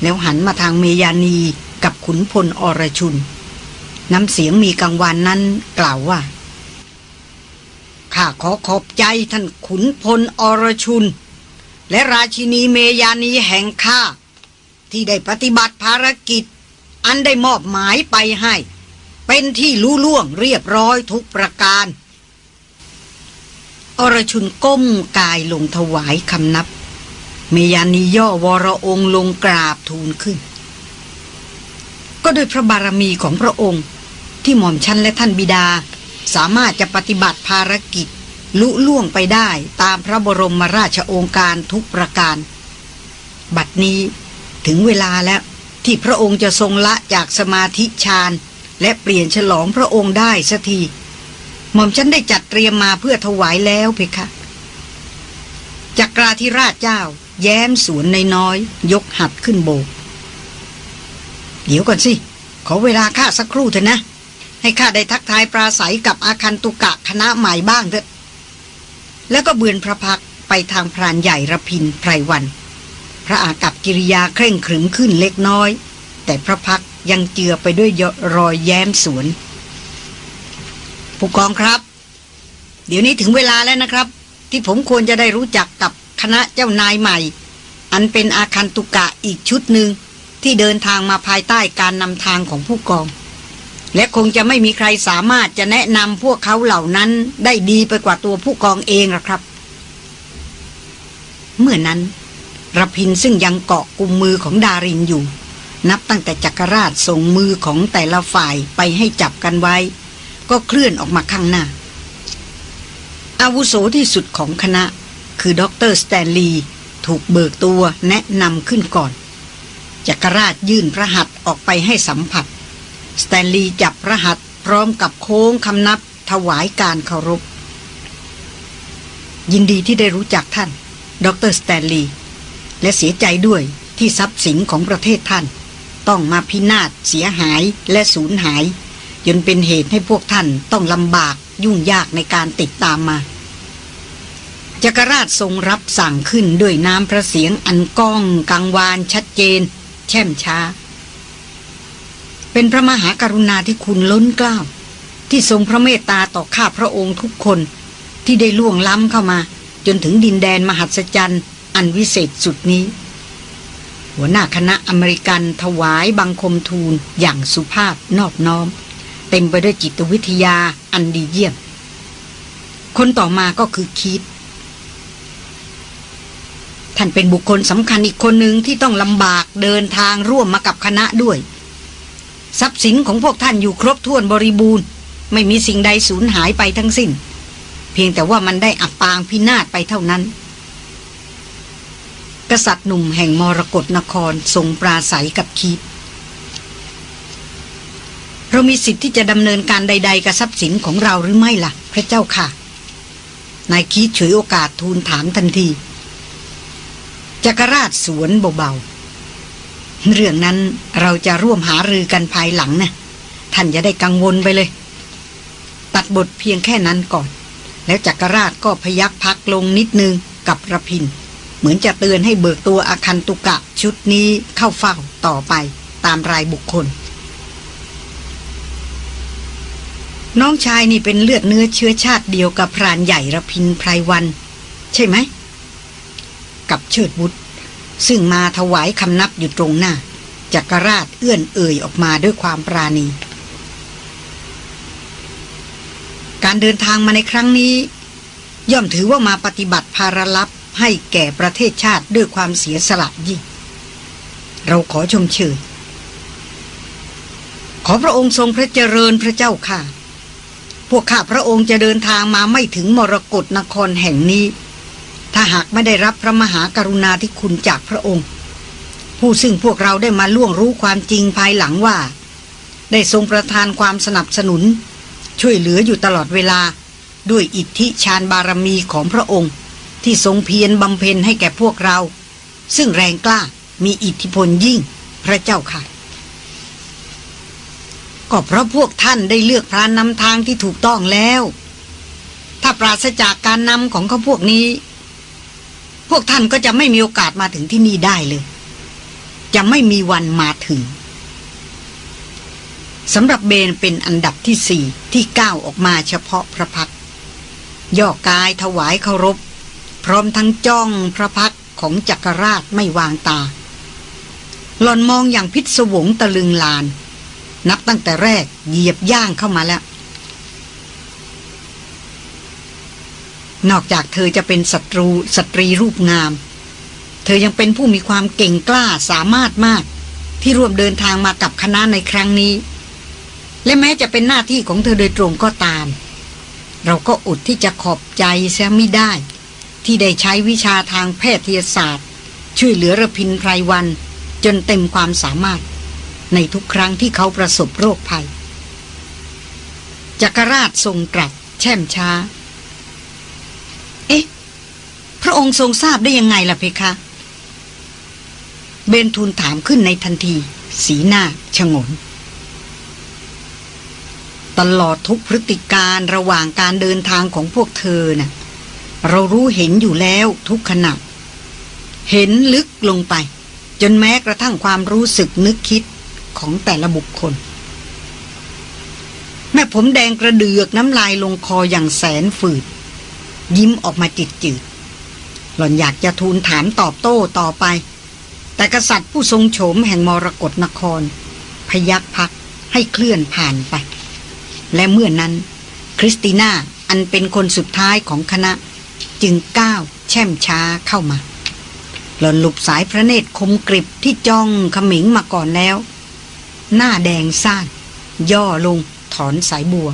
แล้วหันมาทางเมยานีกับขุนพลอรชุน น้ำเสียงมีกังวานนั้นกล่าวว่าข้าขอขอบใจท่านขุนพลอรชุน และราชินีเมยานีแห่งข้าที่ได้ปฏิบัติภารกิจ อันได้มอบหมายไปให้ เป็นที่รู้ล่วงเรียบร้อยทุกประการ อรชุนก้มกายลงถวายคำนับ เมยานีย่อวรองค์ลงกราบทูลขึ้น ก็โดยพระบารมีของพระองค์ ที่หม่อมชันและท่านบิดา สามารถจะปฏิบัติภารกิจลุล่วงไปได้ตามพระบรมราชโองการทุกประการ บัดนี้ถึงเวลาแล้ว ที่พระองค์จะทรงละจากสมาธิฌานและเปลี่ยนฉลองพระองค์ได้สักทีหม่อมฉันได้จัดเตรียมมาเพื่อถวายแล้วเพคะจักราธิราชเจ้า แย้มสวนในน้อย ยกหัดขึ้นโบก เดี๋ยวก่อนสิ ขอเวลาข้าสักครู่เถอะนะ ให้ข้าได้ทักทายปราศัยกับอาคันตุกะคณะใหม่บ้างเถอะ แล้วก็เบือนพระพักไปทางพรานใหญ่ระพินไพรวัน พระอากับกิริยาเคร่งขรึมขึ้นเล็กน้อย แต่พระพักยังเจือไปด้วยรอยแย้มสวน ผู้กองครับ เดี๋ยวนี้ถึงเวลาแล้วนะครับ ที่ผมควรจะได้รู้จักกับคณะเจ้านายใหม่ อันเป็นอาคันตุกะอีกชุดหนึ่งที่เดินทางมาภายใต้การนำทางของผู้กอง และคงจะไม่มีใครสามารถจะแนะนำพวกเขาเหล่านั้นได้ดีไปกว่าตัวผู้กองเองหรอกครับ เมื่อนั้น ระพินซึ่งยังเกาะกุมมือของดารินอยู่ นับตั้งแต่จักรราชส่งมือของแต่ละฝ่ายไปให้จับกันไว้ ก็เคลื่อนออกมาข้างหน้า อาวุโสที่สุดของคณะ คือด็อกเตอร์สแตนลีย์ถูกเบิกตัวแนะนำขึ้นก่อน จักรราชยื่นพระหัตถ์ออกไปให้สัมผัส สแตนลีย์จับพระหัตถ์พร้อมกับโค้งคำนับถวายการเคารพ ยินดีที่ได้รู้จักท่าน ดร.สแตนลีย์ และเสียใจด้วยที่ทรัพย์สินของประเทศท่าน ต้องมาพินาศเสียหายและสูญหาย จนเป็นเหตุให้พวกท่านต้องลำบากยุ่งยากในการติดตามมาจักรราชทรงรับสั่งขึ้นด้วยน้ำพระเสียงอันก้องกังวานชัดเจน แช่มช้า เป็นพระมหากรุณาที่คุณล้นเกล้า ที่ทรงพระเมตตาต่อข้าพระองค์ทุกคนที่ได้ล่วงล้ำเข้ามา จนถึงดินแดนมหัศจรรย์ อันวิเศษสุดนี้ หัวหน้าคณะอเมริกันถวายบังคมทูลอย่างสุภาพนอบน้อม เต็มไปด้วยจิตวิทยาอันดีเยี่ยม คนต่อมาก็คือคีตท่านเป็นบุคคลสำคัญอีกคนหนึ่งที่ต้องลำบากเดินทางร่วมมากับคณะด้วย ทรัพย์สินของพวกท่านอยู่ครบถ้วนบริบูรณ์ ไม่มีสิ่งใดสูญหายไปทั้งสิ้น เพียงแต่ว่ามันได้อับปางพินาศไปเท่านั้น กษัตริย์หนุ่มแห่งมรกรนครทรงปราศัยกับคีตเรามีสิทธิ์ที่จะดำเนินการใด ๆ กับทรัพย์สินของเราหรือไม่ล่ะ พระเจ้าค่ะ นายคีตฉวยโอกาสทูลถามทันทีจักรราชสวนเบาๆ เรื่องนั้นเราจะร่วมหารือกันภายหลังนะท่านจะได้กังวลไปเลย ตัดบทเพียงแค่นั้นก่อน แล้วจักรราชก็พยักพักลงนิดนึงกับระพิน เหมือนจะเตือนให้เบิกตัวอาคันตุกะชุดนี้เข้าเฝ้าต่อไปตามรายบุคคล น้องชายนี่เป็นเลือดเนื้อเชื้อชาติเดียวกับพรานใหญ่ระพินไพรวัน ใช่ไหม กับเชิดบุตรซึ่งมาถวายคำนับอยู่ตรงหน้าจักรราชเอื้อนเอ่ยออกมาด้วยความปราณี การเดินทางมาในครั้งนี้ ย่อมถือว่ามาปฏิบัติภารลับ ให้แก่ประเทศชาติด้วยความเสียสละยิ่ง เราขอชมเชยขอพระองค์ทรงพระเจริญพระเจ้าค่ะ พวกข้าพระองค์จะเดินทางมาไม่ถึงมรกรนครแห่งนี้ ถ้าหากไม่ได้รับพระมหากรุณาธิคุณจากพระองค์ ผู้ซึ่งพวกเราได้มาล่วงรู้ความจริงภายหลังว่า ได้ทรงประทานความสนับสนุน ช่วยเหลืออยู่ตลอดเวลาด้วยอิทธิชาญบารมีของพระองค์ ที่ทรงเพียรบำเพ็ญให้แก่พวกเรา ซึ่งแรงกล้ามีอิทธิพลยิ่งพระเจ้าค่ะ ก็เพราะพวกท่านได้เลือกพรานนำทางที่ถูกต้องแล้ว ถ้าปราศจากการนำของเขาพวกนี้ พวกท่านก็จะไม่มีโอกาสมาถึงที่นี่ได้เลย จะไม่มีวันมาถึงสำหรับเบนเป็นอันดับที่สี่ที่ก้าวออกมาเฉพาะพระพักย่อกายถวายเคารพ พร้อมทั้งจ้องพระพักของจักรราชไม่วางตา หลอนมองอย่างพิศวงตะลึงลาน นับตั้งแต่แรกเหยียบย่างเข้ามาแล้ว นอกจากเธอจะเป็นศัตรูสตรีรูปงาม เธอยังเป็นผู้มีความเก่งกล้าสามารถมาก ที่ร่วมเดินทางมากับคณะในครั้งนี้ และแม้จะเป็นหน้าที่ของเธอโดยตรงก็ตาม เราก็อดที่จะขอบใจเสียไม่ได้ ที่ได้ใช้วิชาทางแพทยศาสตร์ ช่วยเหลือระพินไพรวัน จนเต็มความสามารถ ในทุกครั้งที่เขาประสบโรคภัย จักรราชทรงตรัสแช่มช้า เอ๊ะ พระองค์ทรงทราบได้ยังไงล่ะเพคะ เบนทูลถามขึ้นในทันที สีหน้าชงนตลอดทุกพฤติการระหว่างการเดินทางของพวกเธอนะ่ะ เรารู้เห็นอยู่แล้วทุกขณะ เห็นลึกลงไป จนแม้กระทั่งความรู้สึกนึกคิดของแต่ละบุคคล แม่ผมแดงกระเดือกน้ำลายลงคออย่างแสนฝืด ยิ้มออกมาจิตจืด หล่อนอยากจะทูลถามตอบโต้ต่อไป แต่กษัตริย์ผู้ทรงโฉมแห่งมรกรนคร พยักพักให้เคลื่อนผ่านไป และเมื่อนนั้น คริสติน่าอันเป็นคนสุดท้ายของคณะ จึงก้าวแช่มช้าเข้ามา หล่อนหลุบสายพระเนตรคมกริบที่จ้องขมิงมาก่อนแล้ว หน้าแดงซ่านย่อลงถอนสายบัว